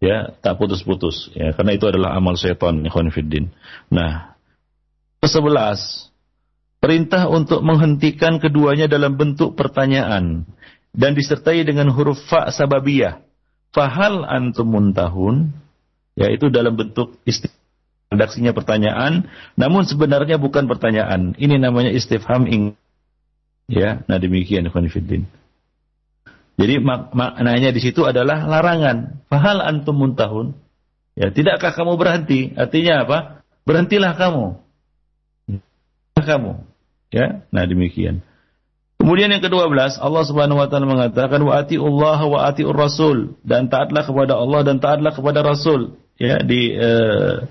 Ya, tak putus-putus. Ya, karena itu adalah amal syaitan, ikhwan fiddin. Nah, ke sebelas Perintah untuk menghentikan keduanya dalam bentuk pertanyaan dan disertai dengan huruf fa sababiyah. Fahal antum muntahun yaitu dalam bentuk redaksinya pertanyaan namun sebenarnya bukan pertanyaan. Ini namanya istifham ing ya. Nah demikian Khonifuddin. Jadi mak maknanya di situ adalah larangan. Fahal antum muntahun? Ya, tidakkah kamu berhenti? Artinya apa? Berhentilah kamu. Kamu. Ya, nah demikian. Kemudian yang kedua belas, Allah Subhanahu wa taala mengatakan wa Allah wa atiur rasul dan taatlah kepada Allah dan taatlah kepada Rasul. Ya, di uh,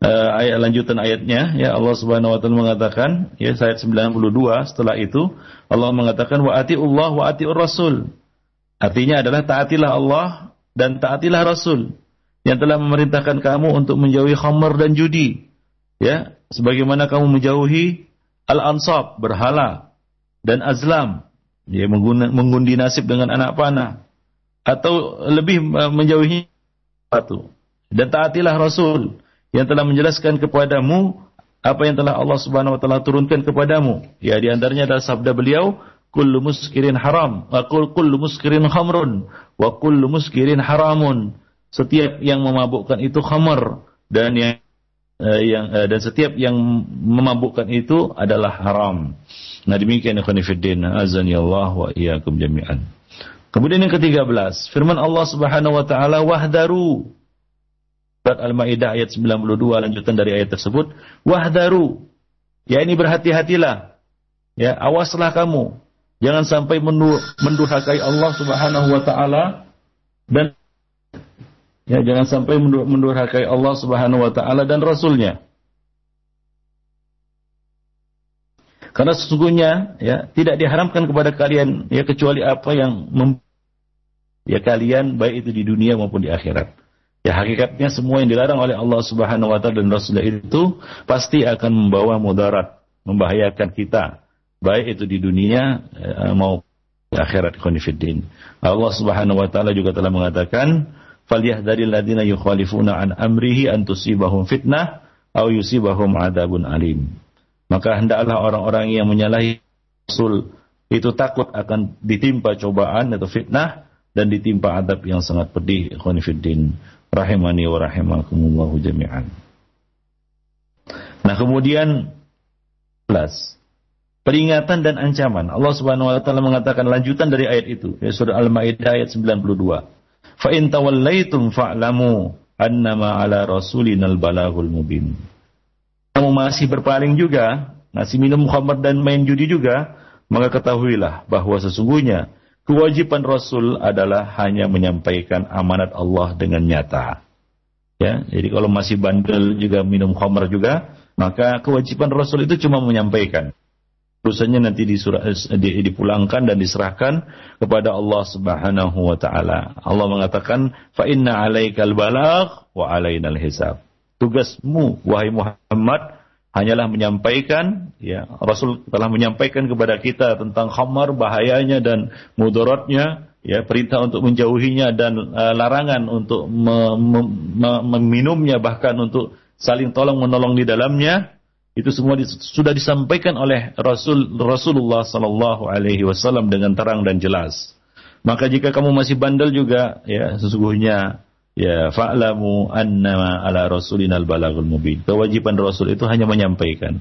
uh, ayat lanjutan ayatnya ya Allah Subhanahu wa taala mengatakan ya ayat 92 setelah itu Allah mengatakan wa Allah wa atiur rasul. Artinya adalah taatilah Allah dan taatilah Rasul yang telah memerintahkan kamu untuk menjauhi khamar dan judi. Ya, sebagaimana kamu menjauhi al-ansab, berhala dan azlam, ya mengundi nasib dengan anak panah atau lebih uh, menjauhi satu. Dan taatilah Rasul yang telah menjelaskan kepadamu apa yang telah Allah Subhanahu wa taala turunkan kepadamu. Ya di antaranya adalah sabda beliau, kullu muskirin haram, wa kullu muskirin khamrun, wa kullu muskirin haramun. Setiap yang memabukkan itu khamar dan yang uh, yang uh, dan setiap yang memabukkan itu adalah haram. Nah demikian ikhwan fillah azani Allah wa iyyakum jami'an. Kemudian yang ke-13, firman Allah Subhanahu wa taala wahdaru Surat Al-Maidah ayat 92 lanjutan dari ayat tersebut, wahdaru. Ya ini berhati-hatilah. Ya, awaslah kamu. Jangan sampai mendurhakai Allah Subhanahu wa taala dan ya jangan sampai mendurhakai Allah Subhanahu wa taala dan rasulnya. Karena sesungguhnya ya tidak diharamkan kepada kalian ya kecuali apa yang mem ya kalian baik itu di dunia maupun di akhirat. Ya hakikatnya semua yang dilarang oleh Allah Subhanahu wa taala dan Rasulullah itu pasti akan membawa mudarat, membahayakan kita, baik itu di dunia eh, mau di akhirat khonifuddin. Allah Subhanahu wa taala juga telah mengatakan, "Falyahdharil ladzina yukhalifuna an amrihi an tusibahum fitnah aw yusibahum adabun alim." Maka hendaklah orang-orang yang menyalahi Rasul itu takut akan ditimpa cobaan atau fitnah dan ditimpa adab yang sangat pedih khonifuddin rahimani wa rahimakumullahu jami'an. Nah, kemudian plus peringatan dan ancaman. Allah Subhanahu wa taala mengatakan lanjutan dari ayat itu, ya surah Al-Maidah ayat 92. Fa in tawallaitum fa'lamu annama ala rasulinal balagul mubin. Kamu masih berpaling juga, masih minum khamr dan main judi juga, maka ketahuilah bahwa sesungguhnya kewajiban Rasul adalah hanya menyampaikan amanat Allah dengan nyata. Ya, jadi kalau masih bandel juga minum khamr juga, maka kewajiban Rasul itu cuma menyampaikan. Urusannya nanti disurah, dipulangkan dan diserahkan kepada Allah Subhanahu wa taala. Allah mengatakan, "Fa inna 'alaikal balagh wa 'alainal hisab." Tugasmu wahai Muhammad hanyalah menyampaikan ya Rasul telah menyampaikan kepada kita tentang khamar bahayanya dan mudaratnya ya perintah untuk menjauhinya dan uh, larangan untuk me, me, me, meminumnya bahkan untuk saling tolong menolong di dalamnya itu semua sudah disampaikan oleh Rasul Rasulullah sallallahu alaihi wasallam dengan terang dan jelas maka jika kamu masih bandel juga ya sesungguhnya Ya, fa'lamu annama ala rasulinal balagul mubin. Kewajiban Rasul itu hanya menyampaikan.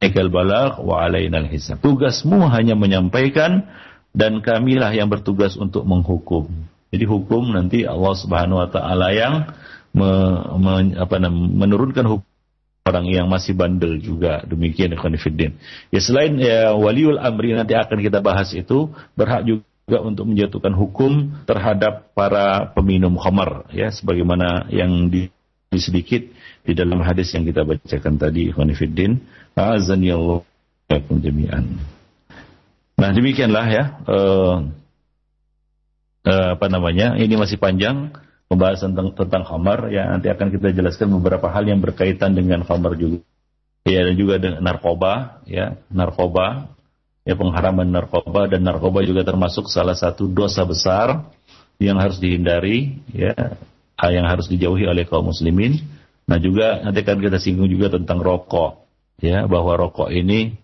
Ekal balag wa alainal hisab. Tugasmu hanya menyampaikan dan kamilah yang bertugas untuk menghukum. Jadi hukum nanti Allah Subhanahu wa taala yang me, me, apa, menurunkan hukum orang yang masih bandel juga. Demikian ikhwan Ya selain ya waliul amri nanti akan kita bahas itu berhak juga untuk menjatuhkan hukum terhadap para peminum khamar ya sebagaimana yang di, di sedikit di dalam hadis yang kita bacakan tadi Khonifuddin azani jami'an. Nah demikianlah ya uh, uh, apa namanya ini masih panjang pembahasan tentang, tentang khamar ya nanti akan kita jelaskan beberapa hal yang berkaitan dengan khamar juga ya dan juga dengan narkoba ya narkoba ya pengharaman narkoba dan narkoba juga termasuk salah satu dosa besar yang harus dihindari ya yang harus dijauhi oleh kaum muslimin. Nah juga nanti akan kita singgung juga tentang rokok ya bahwa rokok ini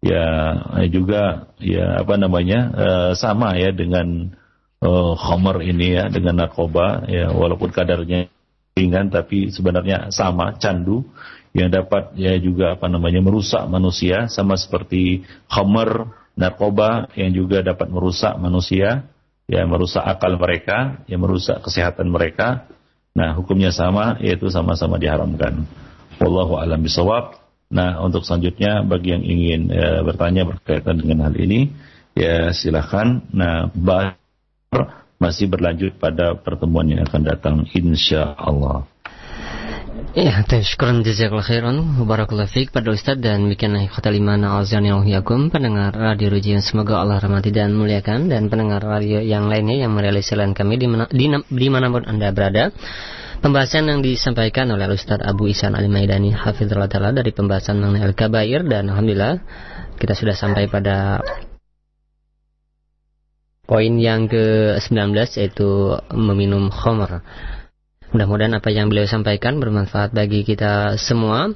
ya juga ya apa namanya uh, sama ya dengan uh, ini ya dengan narkoba ya walaupun kadarnya ringan tapi sebenarnya sama candu. Yang dapat ya juga apa namanya merusak manusia sama seperti khamar narkoba yang juga dapat merusak manusia ya merusak akal mereka ya merusak kesehatan mereka. Nah hukumnya sama yaitu sama-sama diharamkan. Wallahu alam bisawab nah untuk selanjutnya bagi yang ingin ya, bertanya berkaitan dengan hal ini ya silahkan nah masih berlanjut pada pertemuan yang akan datang insya Allah Ya, syukuran jazakallah khairan. Barakallahu fiqh pada Ustaz dan bikin kata lima na'azani yakum pendengar radio Rujian semoga Allah rahmati dan muliakan. Dan pendengar radio yang lainnya yang merealisasikan kami di, mana, mana pun Anda berada. Pembahasan yang disampaikan oleh Ustaz Abu Isan Al-Maidani Hafizullah Ta'ala dari pembahasan mengenai Al-Kabair. Dan Alhamdulillah kita sudah sampai pada poin yang ke-19 yaitu meminum khamr. Mudah-mudahan apa yang beliau sampaikan bermanfaat bagi kita semua.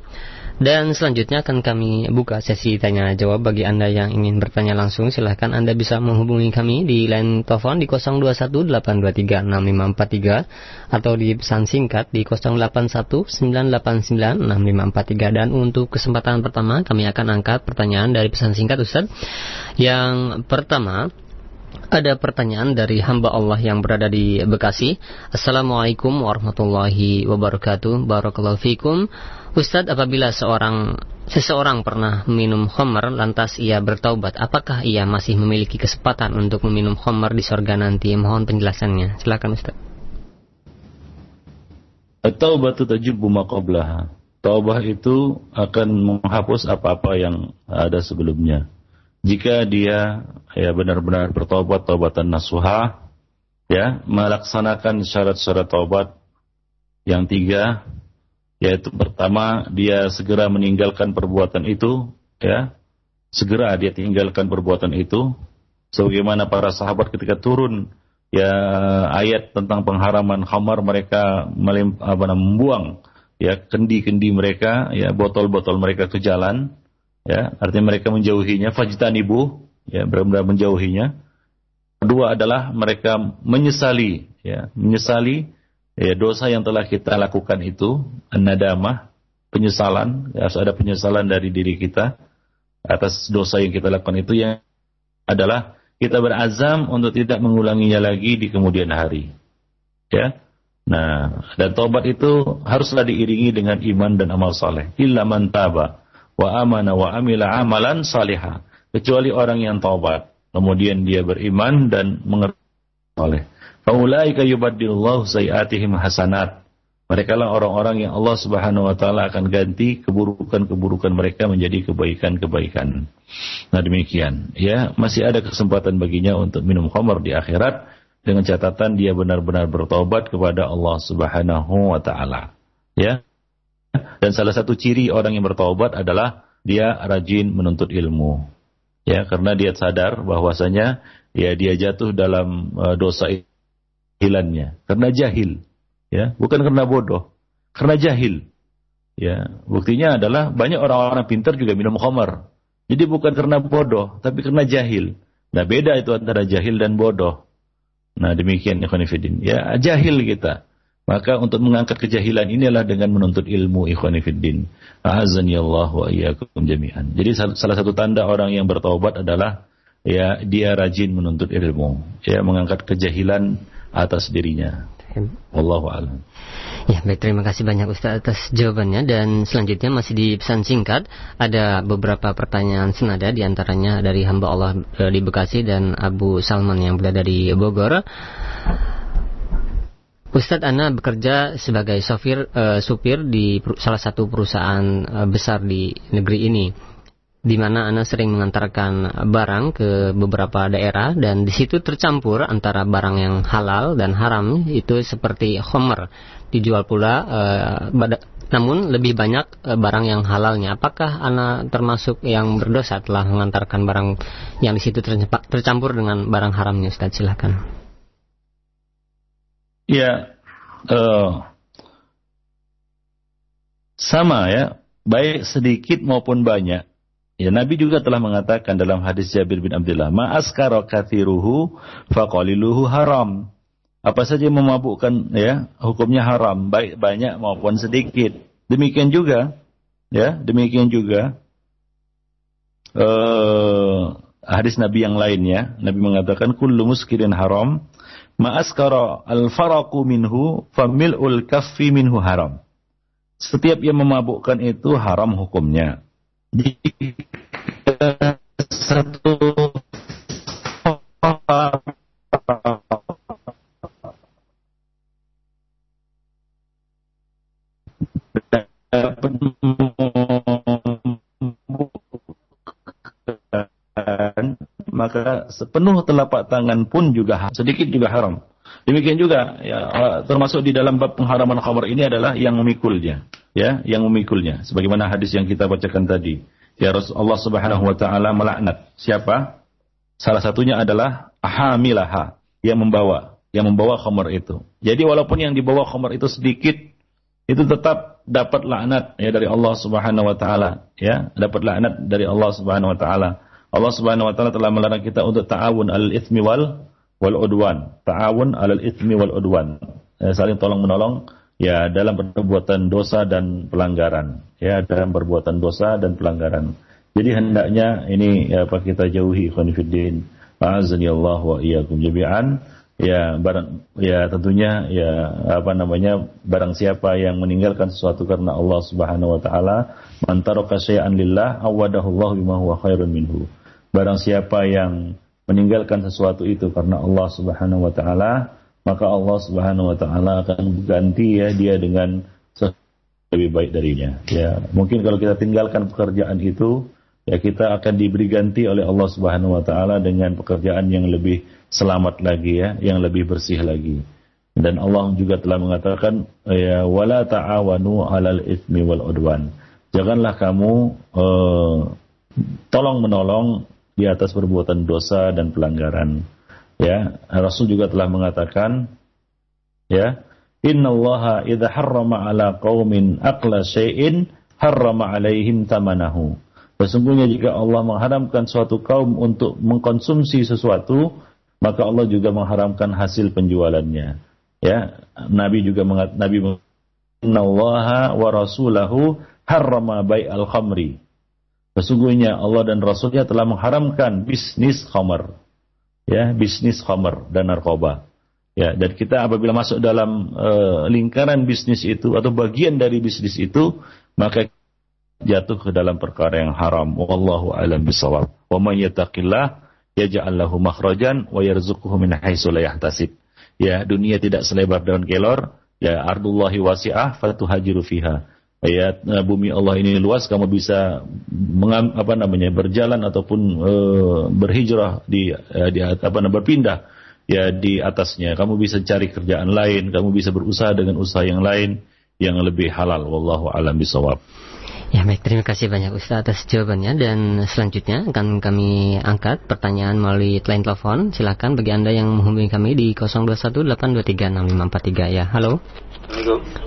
Dan selanjutnya akan kami buka sesi tanya jawab bagi Anda yang ingin bertanya langsung silahkan Anda bisa menghubungi kami di line telepon di 0218236543 atau di pesan singkat di 0819896543 dan untuk kesempatan pertama kami akan angkat pertanyaan dari pesan singkat Ustaz. Yang pertama ada pertanyaan dari hamba Allah yang berada di Bekasi. Assalamualaikum warahmatullahi wabarakatuh. Barakallahu fikum. Ustadz, apabila seorang seseorang pernah minum khamar lantas ia bertaubat, apakah ia masih memiliki kesempatan untuk meminum khamar di sorga nanti? Mohon penjelasannya. Silakan Ustaz. At-taubatu tajibu maqablaha. Taubah itu akan menghapus apa-apa yang ada sebelumnya jika dia ya benar-benar bertobat taubatan nasuha ya melaksanakan syarat-syarat taubat yang tiga yaitu pertama dia segera meninggalkan perbuatan itu ya segera dia tinggalkan perbuatan itu. Sebagaimana para sahabat ketika turun ya ayat tentang pengharaman khamar mereka melim, apa, membuang ya kendi-kendi mereka ya botol-botol mereka ke jalan ya artinya mereka menjauhinya fajtanibu ya benar-benar menjauhinya. Kedua adalah mereka menyesali ya menyesali ya dosa yang telah kita lakukan itu an-nadamah penyesalan ya, harus ada penyesalan dari diri kita atas dosa yang kita lakukan itu yang adalah kita berazam untuk tidak mengulanginya lagi di kemudian hari. Ya nah dan tobat itu haruslah diiringi dengan iman dan amal saleh. Illa man taba wa amana wa amila amalan salihah kecuali orang yang taubat kemudian dia beriman dan mengerti oleh faulaika yubaddilullahu sayiatihim hasanat mereka lah orang-orang yang Allah Subhanahu wa taala akan ganti keburukan-keburukan mereka menjadi kebaikan-kebaikan. Nah demikian, ya masih ada kesempatan baginya untuk minum khamar di akhirat dengan catatan dia benar-benar bertobat kepada Allah Subhanahu wa taala. Ya. Dan salah satu ciri orang yang bertobat adalah dia rajin menuntut ilmu. Ya, karena dia sadar bahwasanya ya dia jatuh dalam uh, dosa hilannya karena jahil. Ya, bukan karena bodoh, karena jahil. Ya, buktinya adalah banyak orang-orang pintar juga minum khamar. Jadi bukan karena bodoh, tapi karena jahil. Nah, beda itu antara jahil dan bodoh. Nah, demikian ikhwan Ya, jahil kita. Maka untuk mengangkat kejahilan inilah dengan menuntut ilmu ikhwanifiddin. A'azani Allah wa iyyakum jami'an. Jadi salah satu tanda orang yang bertaubat adalah ya dia rajin menuntut ilmu, ya mengangkat kejahilan atas dirinya. Wallahu a'lam. Ya, baik terima kasih banyak Ustaz atas jawabannya dan selanjutnya masih di pesan singkat ada beberapa pertanyaan senada di antaranya dari hamba Allah eh, di Bekasi dan Abu Salman yang berada di Bogor. Ustadz Ana bekerja sebagai sopir uh, supir di salah satu perusahaan uh, besar di negeri ini di mana Ana sering mengantarkan barang ke beberapa daerah dan di situ tercampur antara barang yang halal dan haram itu seperti homer. Dijual pula uh, namun lebih banyak uh, barang yang halalnya. Apakah Ana termasuk yang berdosa telah mengantarkan barang yang di situ tercampur dengan barang haramnya Ustaz silahkan Ya, uh, sama ya, baik sedikit maupun banyak. Ya, Nabi juga telah mengatakan dalam hadis Jabir bin Abdullah, "Ma'askara kathiruhu faqaliluhu haram." Apa saja yang memabukkan ya, hukumnya haram, baik banyak maupun sedikit. Demikian juga ya, demikian juga uh, hadis Nabi yang lainnya, Nabi mengatakan kullu muskirin haram ma'askara al-faraku minhu famil'ul kaffi minhu haram. Setiap yang memabukkan itu haram hukumnya. Jika satu maka sepenuh telapak tangan pun juga sedikit juga haram. Demikian juga ya termasuk di dalam bab pengharaman khamar ini adalah yang memikulnya, ya, yang memikulnya. Sebagaimana hadis yang kita bacakan tadi. Ya Rasulullah Subhanahu wa taala melaknat siapa? Salah satunya adalah hamilaha yang membawa, yang membawa khamar itu. Jadi walaupun yang dibawa khamar itu sedikit itu tetap dapat laknat ya dari Allah Subhanahu wa taala, ya, dapat laknat dari Allah Subhanahu wa taala. Allah Subhanahu wa taala telah melarang kita untuk ta'awun al-itsmi wal wal udwan. Ta'awun alal itsmi wal udwan. Eh, saling tolong menolong ya dalam perbuatan dosa dan pelanggaran. Ya dalam perbuatan dosa dan pelanggaran. Jadi hendaknya ini ya, apa kita jauhi khonifuddin. Azani Allah wa iyyakum jami'an. Ya barang ya tentunya ya apa namanya barang siapa yang meninggalkan sesuatu karena Allah Subhanahu wa taala man taraka syai'an lillah awadahu Allah bima huwa khairun minhu. Barang siapa yang meninggalkan sesuatu itu karena Allah Subhanahu wa taala, maka Allah Subhanahu wa taala akan ganti ya dia dengan lebih baik darinya. Ya, mungkin kalau kita tinggalkan pekerjaan itu, ya kita akan diberi ganti oleh Allah Subhanahu wa taala dengan pekerjaan yang lebih selamat lagi ya, yang lebih bersih lagi. Dan Allah juga telah mengatakan ya wala ta'awanu 'alal itsmi wal udwan. Janganlah kamu uh, tolong menolong di atas perbuatan dosa dan pelanggaran. Ya, Rasul juga telah mengatakan ya, "Innallaha idza harrama 'ala qaumin aqla syai'in harrama 'alaihim tamanahu." Sesungguhnya jika Allah mengharamkan suatu kaum untuk mengkonsumsi sesuatu, maka Allah juga mengharamkan hasil penjualannya. Ya, Nabi juga mengat Nabi Innallaha wa rasulahu harrama bai'al khamri Sesungguhnya Allah dan Rasulnya telah mengharamkan bisnis khamar. Ya, bisnis khamar dan narkoba. Ya, dan kita apabila masuk dalam uh, lingkaran bisnis itu atau bagian dari bisnis itu, maka jatuh ke dalam perkara yang haram. Wallahu a'lam bishawab. Wa may yattaqillah yaj'al lahu makhrajan wa yarzuquhu min haitsu la yahtasib. Ya, dunia tidak selebar daun kelor, ya ardullahi wasi'ah fatuhajiru fiha ya bumi Allah ini luas kamu bisa mengam, apa namanya berjalan ataupun e, berhijrah di e, di apa namanya berpindah ya di atasnya. Kamu bisa cari kerjaan lain kamu bisa berusaha dengan usaha yang lain yang lebih halal. Wallahu alam bisawab Ya baik, terima kasih banyak Ustaz atas jawabannya dan selanjutnya akan kami angkat pertanyaan melalui line telepon. Silakan bagi Anda yang menghubungi kami di 0218236543 ya. Halo.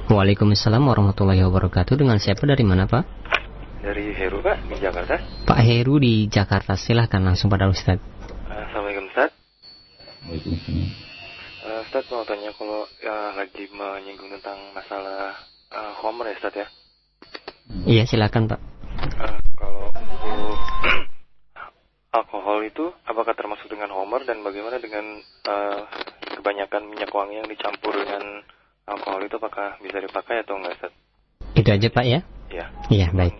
Waalaikumsalam warahmatullahi wabarakatuh. Dengan siapa dari mana Pak? Dari Heru Pak di Jakarta. Pak Heru di Jakarta. Silahkan langsung pada Ustaz. Assalamualaikum Ustaz. Waalaikumsalam. Uh, Ustaz mau tanya kalau ya, lagi menyinggung tentang masalah uh, homer ya Ustaz ya. Iya silakan Pak. Uh, kalau untuk alkohol itu apakah termasuk dengan homer dan bagaimana dengan uh, kebanyakan minyak wangi yang dicampur dengan alkohol itu apakah bisa dipakai atau enggak Ustaz? Itu aja Pak ya? Iya. Iya baik.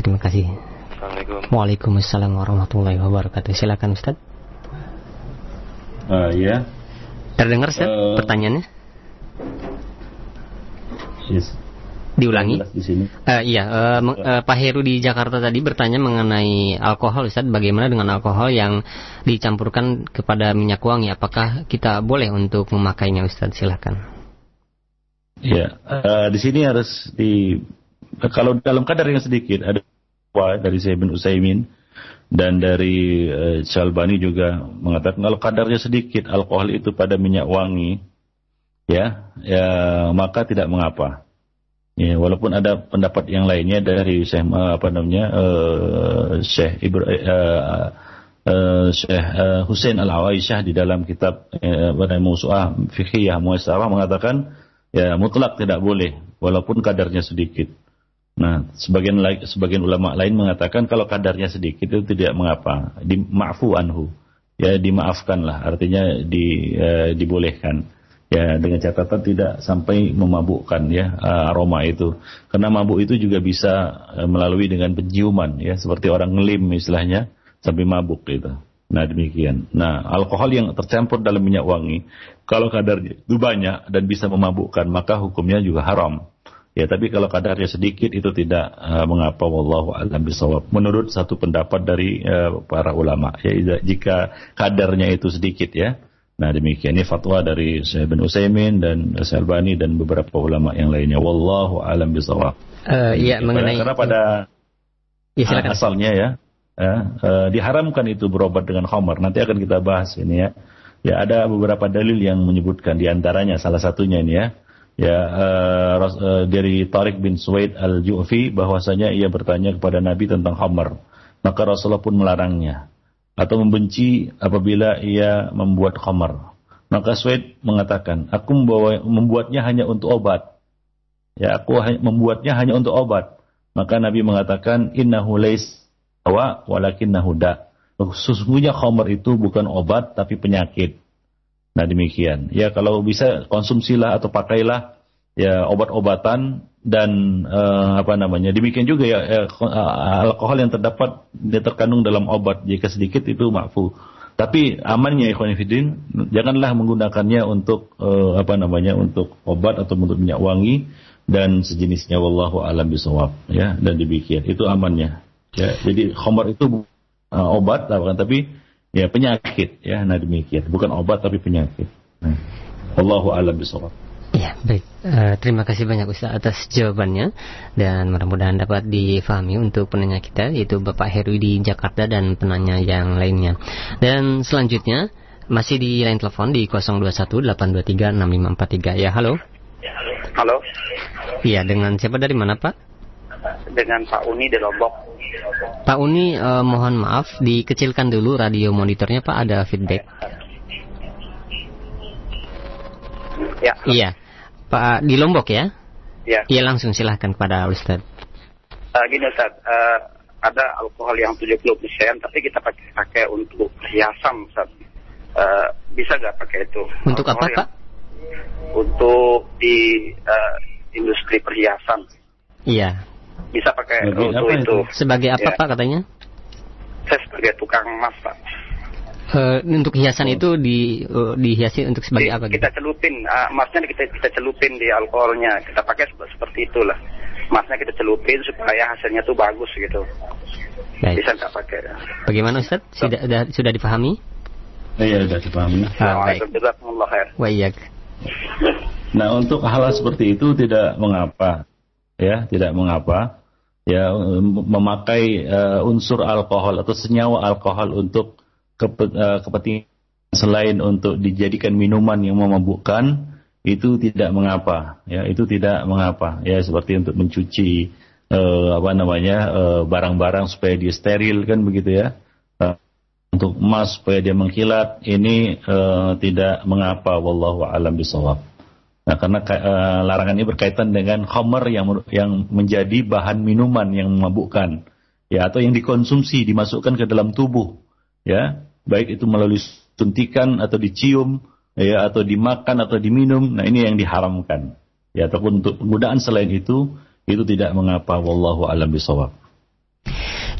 Terima kasih. Assalamualaikum. Waalaikumsalam warahmatullahi wabarakatuh. Silakan Ustaz. Uh, ya. Terdengar Ustaz uh, pertanyaannya? Yes diulangi di sini. Uh, iya, uh, uh, Pak Heru di Jakarta tadi bertanya mengenai alkohol, Ustaz. Bagaimana dengan alkohol yang dicampurkan kepada minyak wangi? Apakah kita boleh untuk memakainya, Ustaz? Silakan. Ya, uh, di sini harus di kalau dalam kadar yang sedikit ada dari Syekh bin Utsaimin dan dari uh, Syalbani juga mengatakan kalau kadarnya sedikit alkohol itu pada minyak wangi ya ya maka tidak mengapa Ya, walaupun ada pendapat yang lainnya dari Syekh uh, apa namanya uh, Syekh Ibra, uh, uh, Syekh uh, Husain Al Awaisyah di dalam kitab uh, Musuah Fiqhiyah Muasarah mengatakan ya mutlak tidak boleh walaupun kadarnya sedikit. Nah, sebagian sebagian ulama lain mengatakan kalau kadarnya sedikit itu tidak mengapa, di maafu anhu. Ya dimaafkanlah, artinya di uh, dibolehkan ya dengan catatan tidak sampai memabukkan ya eh, aroma itu karena mabuk itu juga bisa eh, melalui dengan penciuman ya seperti orang ngelim istilahnya sampai mabuk gitu nah demikian nah alkohol yang tercampur dalam minyak wangi kalau kadarnya itu banyak dan bisa memabukkan maka hukumnya juga haram Ya, tapi kalau kadarnya sedikit itu tidak uh, mengapa wallahu a'lam bisawab. Menurut satu pendapat dari uh, para ulama, ya jika kadarnya itu sedikit ya. Nah, demikian ini fatwa dari Syekh bin Utsaimin dan Syekh Albani dan beberapa ulama yang lainnya. Wallahu a'lam bisawab. Uh, iya, mengenai karena pada ya, silakan. asalnya ya, ya uh, diharamkan itu berobat dengan khamar. Nanti akan kita bahas ini ya. Ya, ada beberapa dalil yang menyebutkan di antaranya salah satunya ini ya ya uh, uh, dari Tariq bin Suwaid al-Ju'fi bahwasanya ia bertanya kepada Nabi tentang khamar. Maka Rasulullah pun melarangnya atau membenci apabila ia membuat khamar. Maka Suwaid mengatakan, aku membawa, membuatnya hanya untuk obat. Ya, aku membuatnya hanya untuk obat. Maka Nabi mengatakan, innahu lais wa walakinnahu da. Sesungguhnya khamar itu bukan obat tapi penyakit. Nah demikian. Ya kalau bisa konsumsilah atau pakailah ya obat-obatan dan uh, apa namanya. Demikian juga ya eh, alkohol yang terdapat dia terkandung dalam obat. Jika sedikit itu makfu. Tapi amannya ikhwanifidin janganlah menggunakannya untuk uh, apa namanya untuk obat atau untuk minyak wangi dan sejenisnya. Wallahu alam bisawab ya dan demikian. Itu amannya. Ya jadi khamar itu uh, obat tapi ya penyakit. Ya nah demikian. Bukan obat tapi penyakit. Nah, Allahu a'lam bishawab Ya, baik. Uh, terima kasih banyak Ustaz atas jawabannya dan mudah-mudahan dapat difahami untuk penanya kita yaitu Bapak Heru di Jakarta dan penanya yang lainnya. Dan selanjutnya masih di line telepon di 0218236543. Ya, halo. Halo. Iya, dengan siapa dari mana, Pak? Dengan Pak Uni di Lombok. Pak Uni, uh, mohon maaf, dikecilkan dulu radio monitornya Pak, ada feedback. Ya. Iya, Pak di Lombok ya? Ya. Iya langsung silahkan kepada Ustaz. Uh, gini Ustaz, uh, ada alkohol yang 70 persen, tapi kita pakai pakai untuk perhiasan Ustaz. Uh, bisa nggak pakai itu? Untuk alkohol apa Pak? Untuk di uh, industri perhiasan. Iya bisa pakai sebagai untuk itu. Sebagai apa ya. Pak katanya? Saya sebagai tukang emas Pak. Uh, untuk hiasan oh. itu di uh, dihiasi untuk sebagai di, apa? Gitu? Kita celupin, uh, emasnya kita kita celupin di alkoholnya. Kita pakai seperti itulah. Emasnya kita celupin supaya hasilnya tuh bagus gitu. Baik. Bisa nggak pakai? Bagaimana Ustaz? Sudah sudah, sudah dipahami? Iya sudah dipahami. Ah, baik. Nah untuk hal seperti itu tidak mengapa, ya tidak mengapa ya memakai uh, unsur alkohol atau senyawa alkohol untuk uh, kepentingan selain untuk dijadikan minuman yang memabukkan itu tidak mengapa. Ya itu tidak mengapa. Ya seperti untuk mencuci uh, apa namanya barang-barang uh, supaya dia steril kan begitu ya. Uh, untuk emas supaya dia mengkilat ini uh, tidak mengapa. Wallahu alam bisawab Nah, karena uh, larangan ini berkaitan dengan khamar yang yang menjadi bahan minuman yang memabukkan, ya atau yang dikonsumsi dimasukkan ke dalam tubuh, ya baik itu melalui suntikan atau dicium, ya atau dimakan atau diminum. Nah ini yang diharamkan, ya ataupun untuk penggunaan selain itu itu tidak mengapa. Wallahu alam bisawab.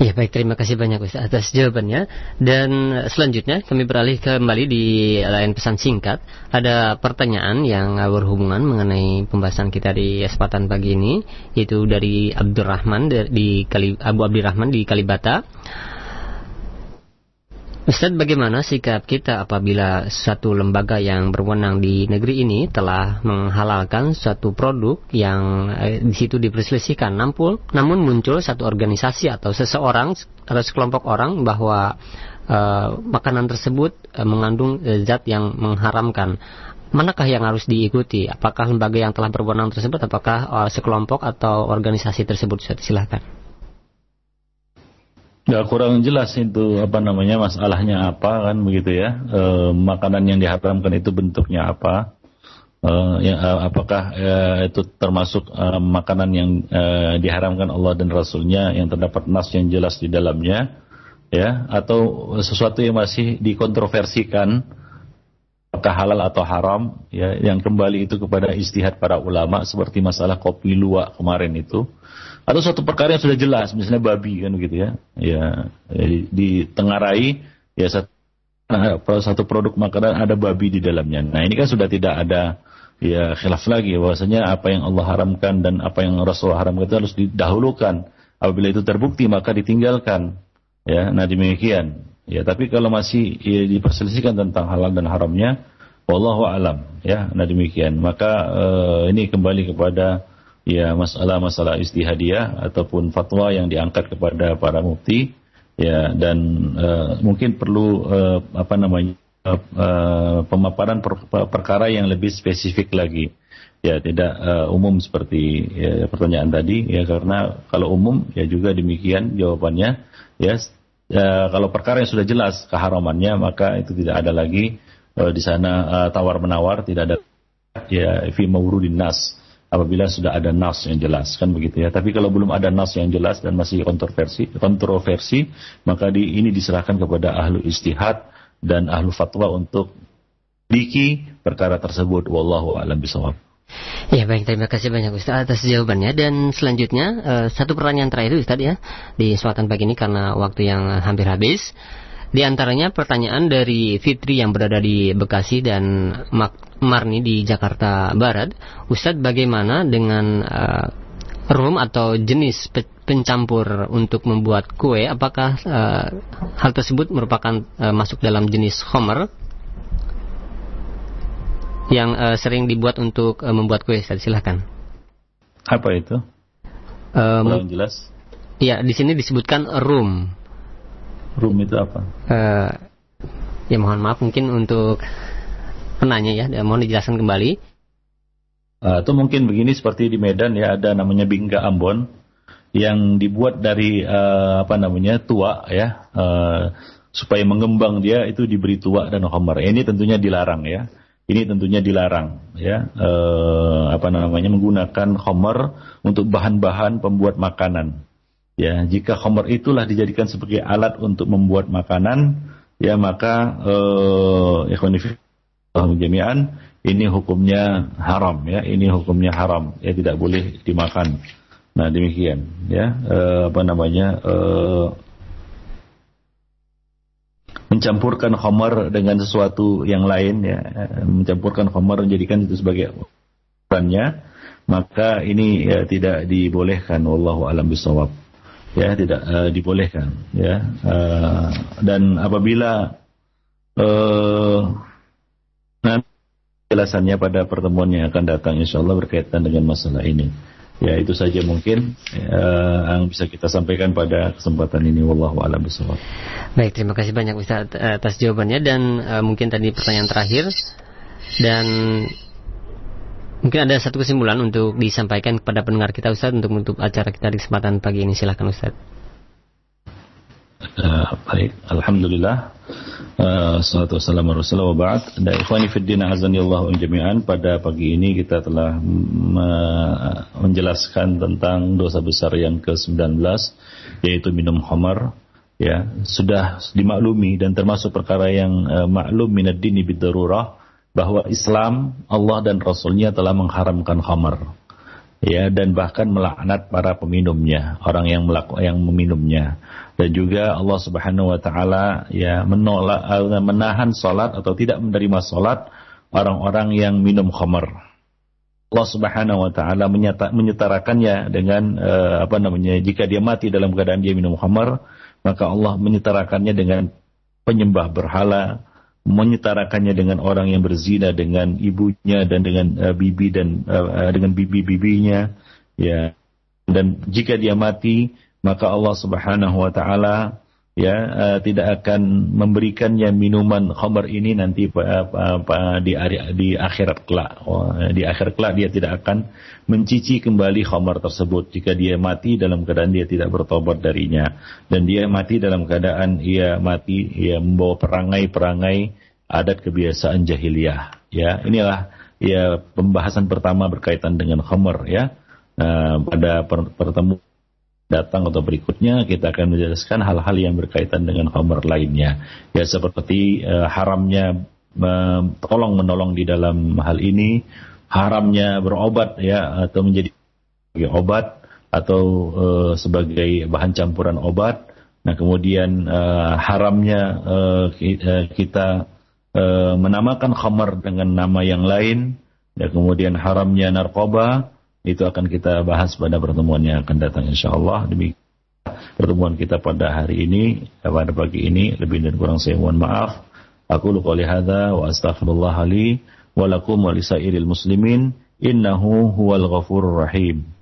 Ya baik terima kasih banyak Ustaz atas jawabannya dan selanjutnya kami beralih kembali di lain pesan singkat ada pertanyaan yang berhubungan mengenai pembahasan kita di kesempatan pagi ini yaitu dari Abdurrahman di Kali, Abu Abdurrahman di Kalibata Ustaz, bagaimana sikap kita apabila satu lembaga yang berwenang di negeri ini telah menghalalkan suatu produk yang eh, di situ diperselisihkan, nampul, namun muncul satu organisasi atau seseorang atau sekelompok orang bahwa eh, makanan tersebut eh, mengandung eh, zat yang mengharamkan. Manakah yang harus diikuti? Apakah lembaga yang telah berwenang tersebut, apakah eh, sekelompok atau organisasi tersebut? Silahkan. Ya kurang jelas itu apa namanya masalahnya apa kan begitu ya. E, makanan yang diharamkan itu bentuknya apa. E, ya, apakah e, itu termasuk e, makanan yang e, diharamkan Allah dan Rasulnya yang terdapat nas yang jelas di dalamnya ya? Atau sesuatu yang masih dikontroversikan apakah halal atau haram ya? Yang kembali itu kepada istihad para ulama seperti masalah kopi luwak kemarin itu atau suatu perkara yang sudah jelas misalnya babi kan begitu ya ya, ya di tengarai ya satu, nah, satu produk makanan ada babi di dalamnya nah ini kan sudah tidak ada ya khilaf lagi bahwasanya apa yang Allah haramkan dan apa yang Rasulullah haramkan itu harus didahulukan. Apabila itu terbukti maka ditinggalkan. Ya, nah demikian. Ya, tapi kalau masih ya, diperselisihkan tentang halal dan haramnya, wallahu alam. Ya, nah demikian. Maka uh, ini kembali kepada ya masalah-masalah istihadiyah ataupun fatwa yang diangkat kepada para mufti. Ya dan uh, mungkin perlu uh, apa namanya uh, pemaparan per, perkara yang lebih spesifik lagi. Ya tidak uh, umum seperti ya, pertanyaan tadi. Ya karena kalau umum ya juga demikian jawabannya. Ya uh, kalau perkara yang sudah jelas keharamannya maka itu tidak ada lagi uh, di sana uh, tawar menawar tidak ada. Ya fi mawrudin nas apabila sudah ada nas yang jelas kan begitu ya. Tapi kalau belum ada nas yang jelas dan masih kontroversi kontroversi maka di, ini diserahkan kepada ahlu istihad dan ahlu fatwa untuk biki perkara tersebut. Wallahu alam bisawab Ya baik, terima kasih banyak Ustaz atas jawabannya. Dan selanjutnya uh, satu pertanyaan terakhir Ustaz ya di suatan pagi ini karena waktu yang hampir habis. Di antaranya pertanyaan dari Fitri yang berada di Bekasi dan Marni di Jakarta Barat. Ustadz bagaimana dengan uh, rum atau jenis pencampur untuk membuat kue? Apakah uh, hal tersebut merupakan uh, masuk dalam jenis homer yang uh, sering dibuat untuk uh, membuat kue? Ustadz silahkan. Apa itu? Um, jelas. Iya, di sini disebutkan rum. Itu apa? Uh, ya mohon maaf mungkin untuk penanya ya, mohon dijelaskan kembali. Uh, itu mungkin begini seperti di Medan ya ada namanya bingga Ambon yang dibuat dari uh, apa namanya tua ya uh, supaya mengembang dia itu diberi tua dan homer. Ini tentunya dilarang ya. Ini tentunya dilarang ya apa namanya menggunakan homer untuk bahan-bahan pembuat makanan. Ya, jika khamr itulah dijadikan sebagai alat untuk membuat makanan, ya maka eh jami'an ini hukumnya haram ya, ini hukumnya haram, ya tidak boleh dimakan. Nah, demikian ya, uh, apa namanya? Uh, mencampurkan khamar dengan sesuatu yang lain ya, mencampurkan khamar menjadikan itu sebagai perannya, maka ini ya, tidak dibolehkan wallahu alam bisawab ya tidak uh, dibolehkan ya. Uh, dan apabila uh, nanti jelasannya pada pertemuan yang akan datang insya Allah berkaitan dengan masalah ini. Ya itu saja mungkin uh, yang bisa kita sampaikan pada kesempatan ini. Wallahu alam bisawab. Baik, terima kasih banyak Ustaz atas jawabannya. Dan uh, mungkin tadi pertanyaan terakhir. Dan Mungkin ada satu kesimpulan untuk disampaikan kepada pendengar kita Ustaz untuk menutup acara kita di kesempatan pagi ini. Silahkan Ustaz. Uh, baik, Alhamdulillah. Uh, salatu wassalamu Rasulullah wa ba'd. Dan ikhwani fiddin azanillahu jami'an. Pada pagi ini kita telah menjelaskan tentang dosa besar yang ke-19 yaitu minum khamar ya sudah dimaklumi dan termasuk perkara yang uh, maklum minad dini bidarurah bahwa Islam, Allah dan Rasulnya telah mengharamkan khamar. Ya, dan bahkan melaknat para peminumnya, orang yang melaku, yang meminumnya. Dan juga Allah Subhanahu wa taala ya menolak eh, menahan salat atau tidak menerima salat orang-orang yang minum khamar. Allah Subhanahu wa taala menyetarakannya dengan uh, apa namanya jika dia mati dalam keadaan dia minum khamar maka Allah menyetarakannya dengan penyembah berhala menyetarakannya dengan orang yang berzina dengan ibunya dan dengan uh, bibi dan uh, dengan bibi-bibinya ya. Dan jika dia mati maka Allah Subhanahu wa taala ya uh, tidak akan memberikannya minuman khamar ini nanti uh, uh, di di akhirat kelak. Oh, di akhir kelak dia tidak akan mencici kembali khamar tersebut. Jika dia mati dalam keadaan dia tidak bertobat darinya. Dan dia mati dalam keadaan ia mati ia membawa perangai-perangai adat kebiasaan jahiliyah. Ya inilah ya pembahasan pertama berkaitan dengan khamar ya. Uh, pada pertemuan datang atau berikutnya kita akan menjelaskan hal-hal yang berkaitan dengan khamar lainnya. Ya seperti uh, haramnya uh, tolong menolong di dalam hal ini, haramnya berobat ya atau menjadi obat atau uh, sebagai bahan campuran obat. Nah kemudian uh, haramnya uh, kita uh, menamakan khamar dengan nama yang lain Ya, kemudian haramnya narkoba itu akan kita bahas pada pertemuan yang akan datang insyaallah. Demi pertemuan kita pada hari ini, pada pagi ini lebih dan kurang saya mohon maaf. Aku lupa hadza wa astaghfirullah li wa lakum wa lisairil muslimin innahu huwal ghafurur rahim.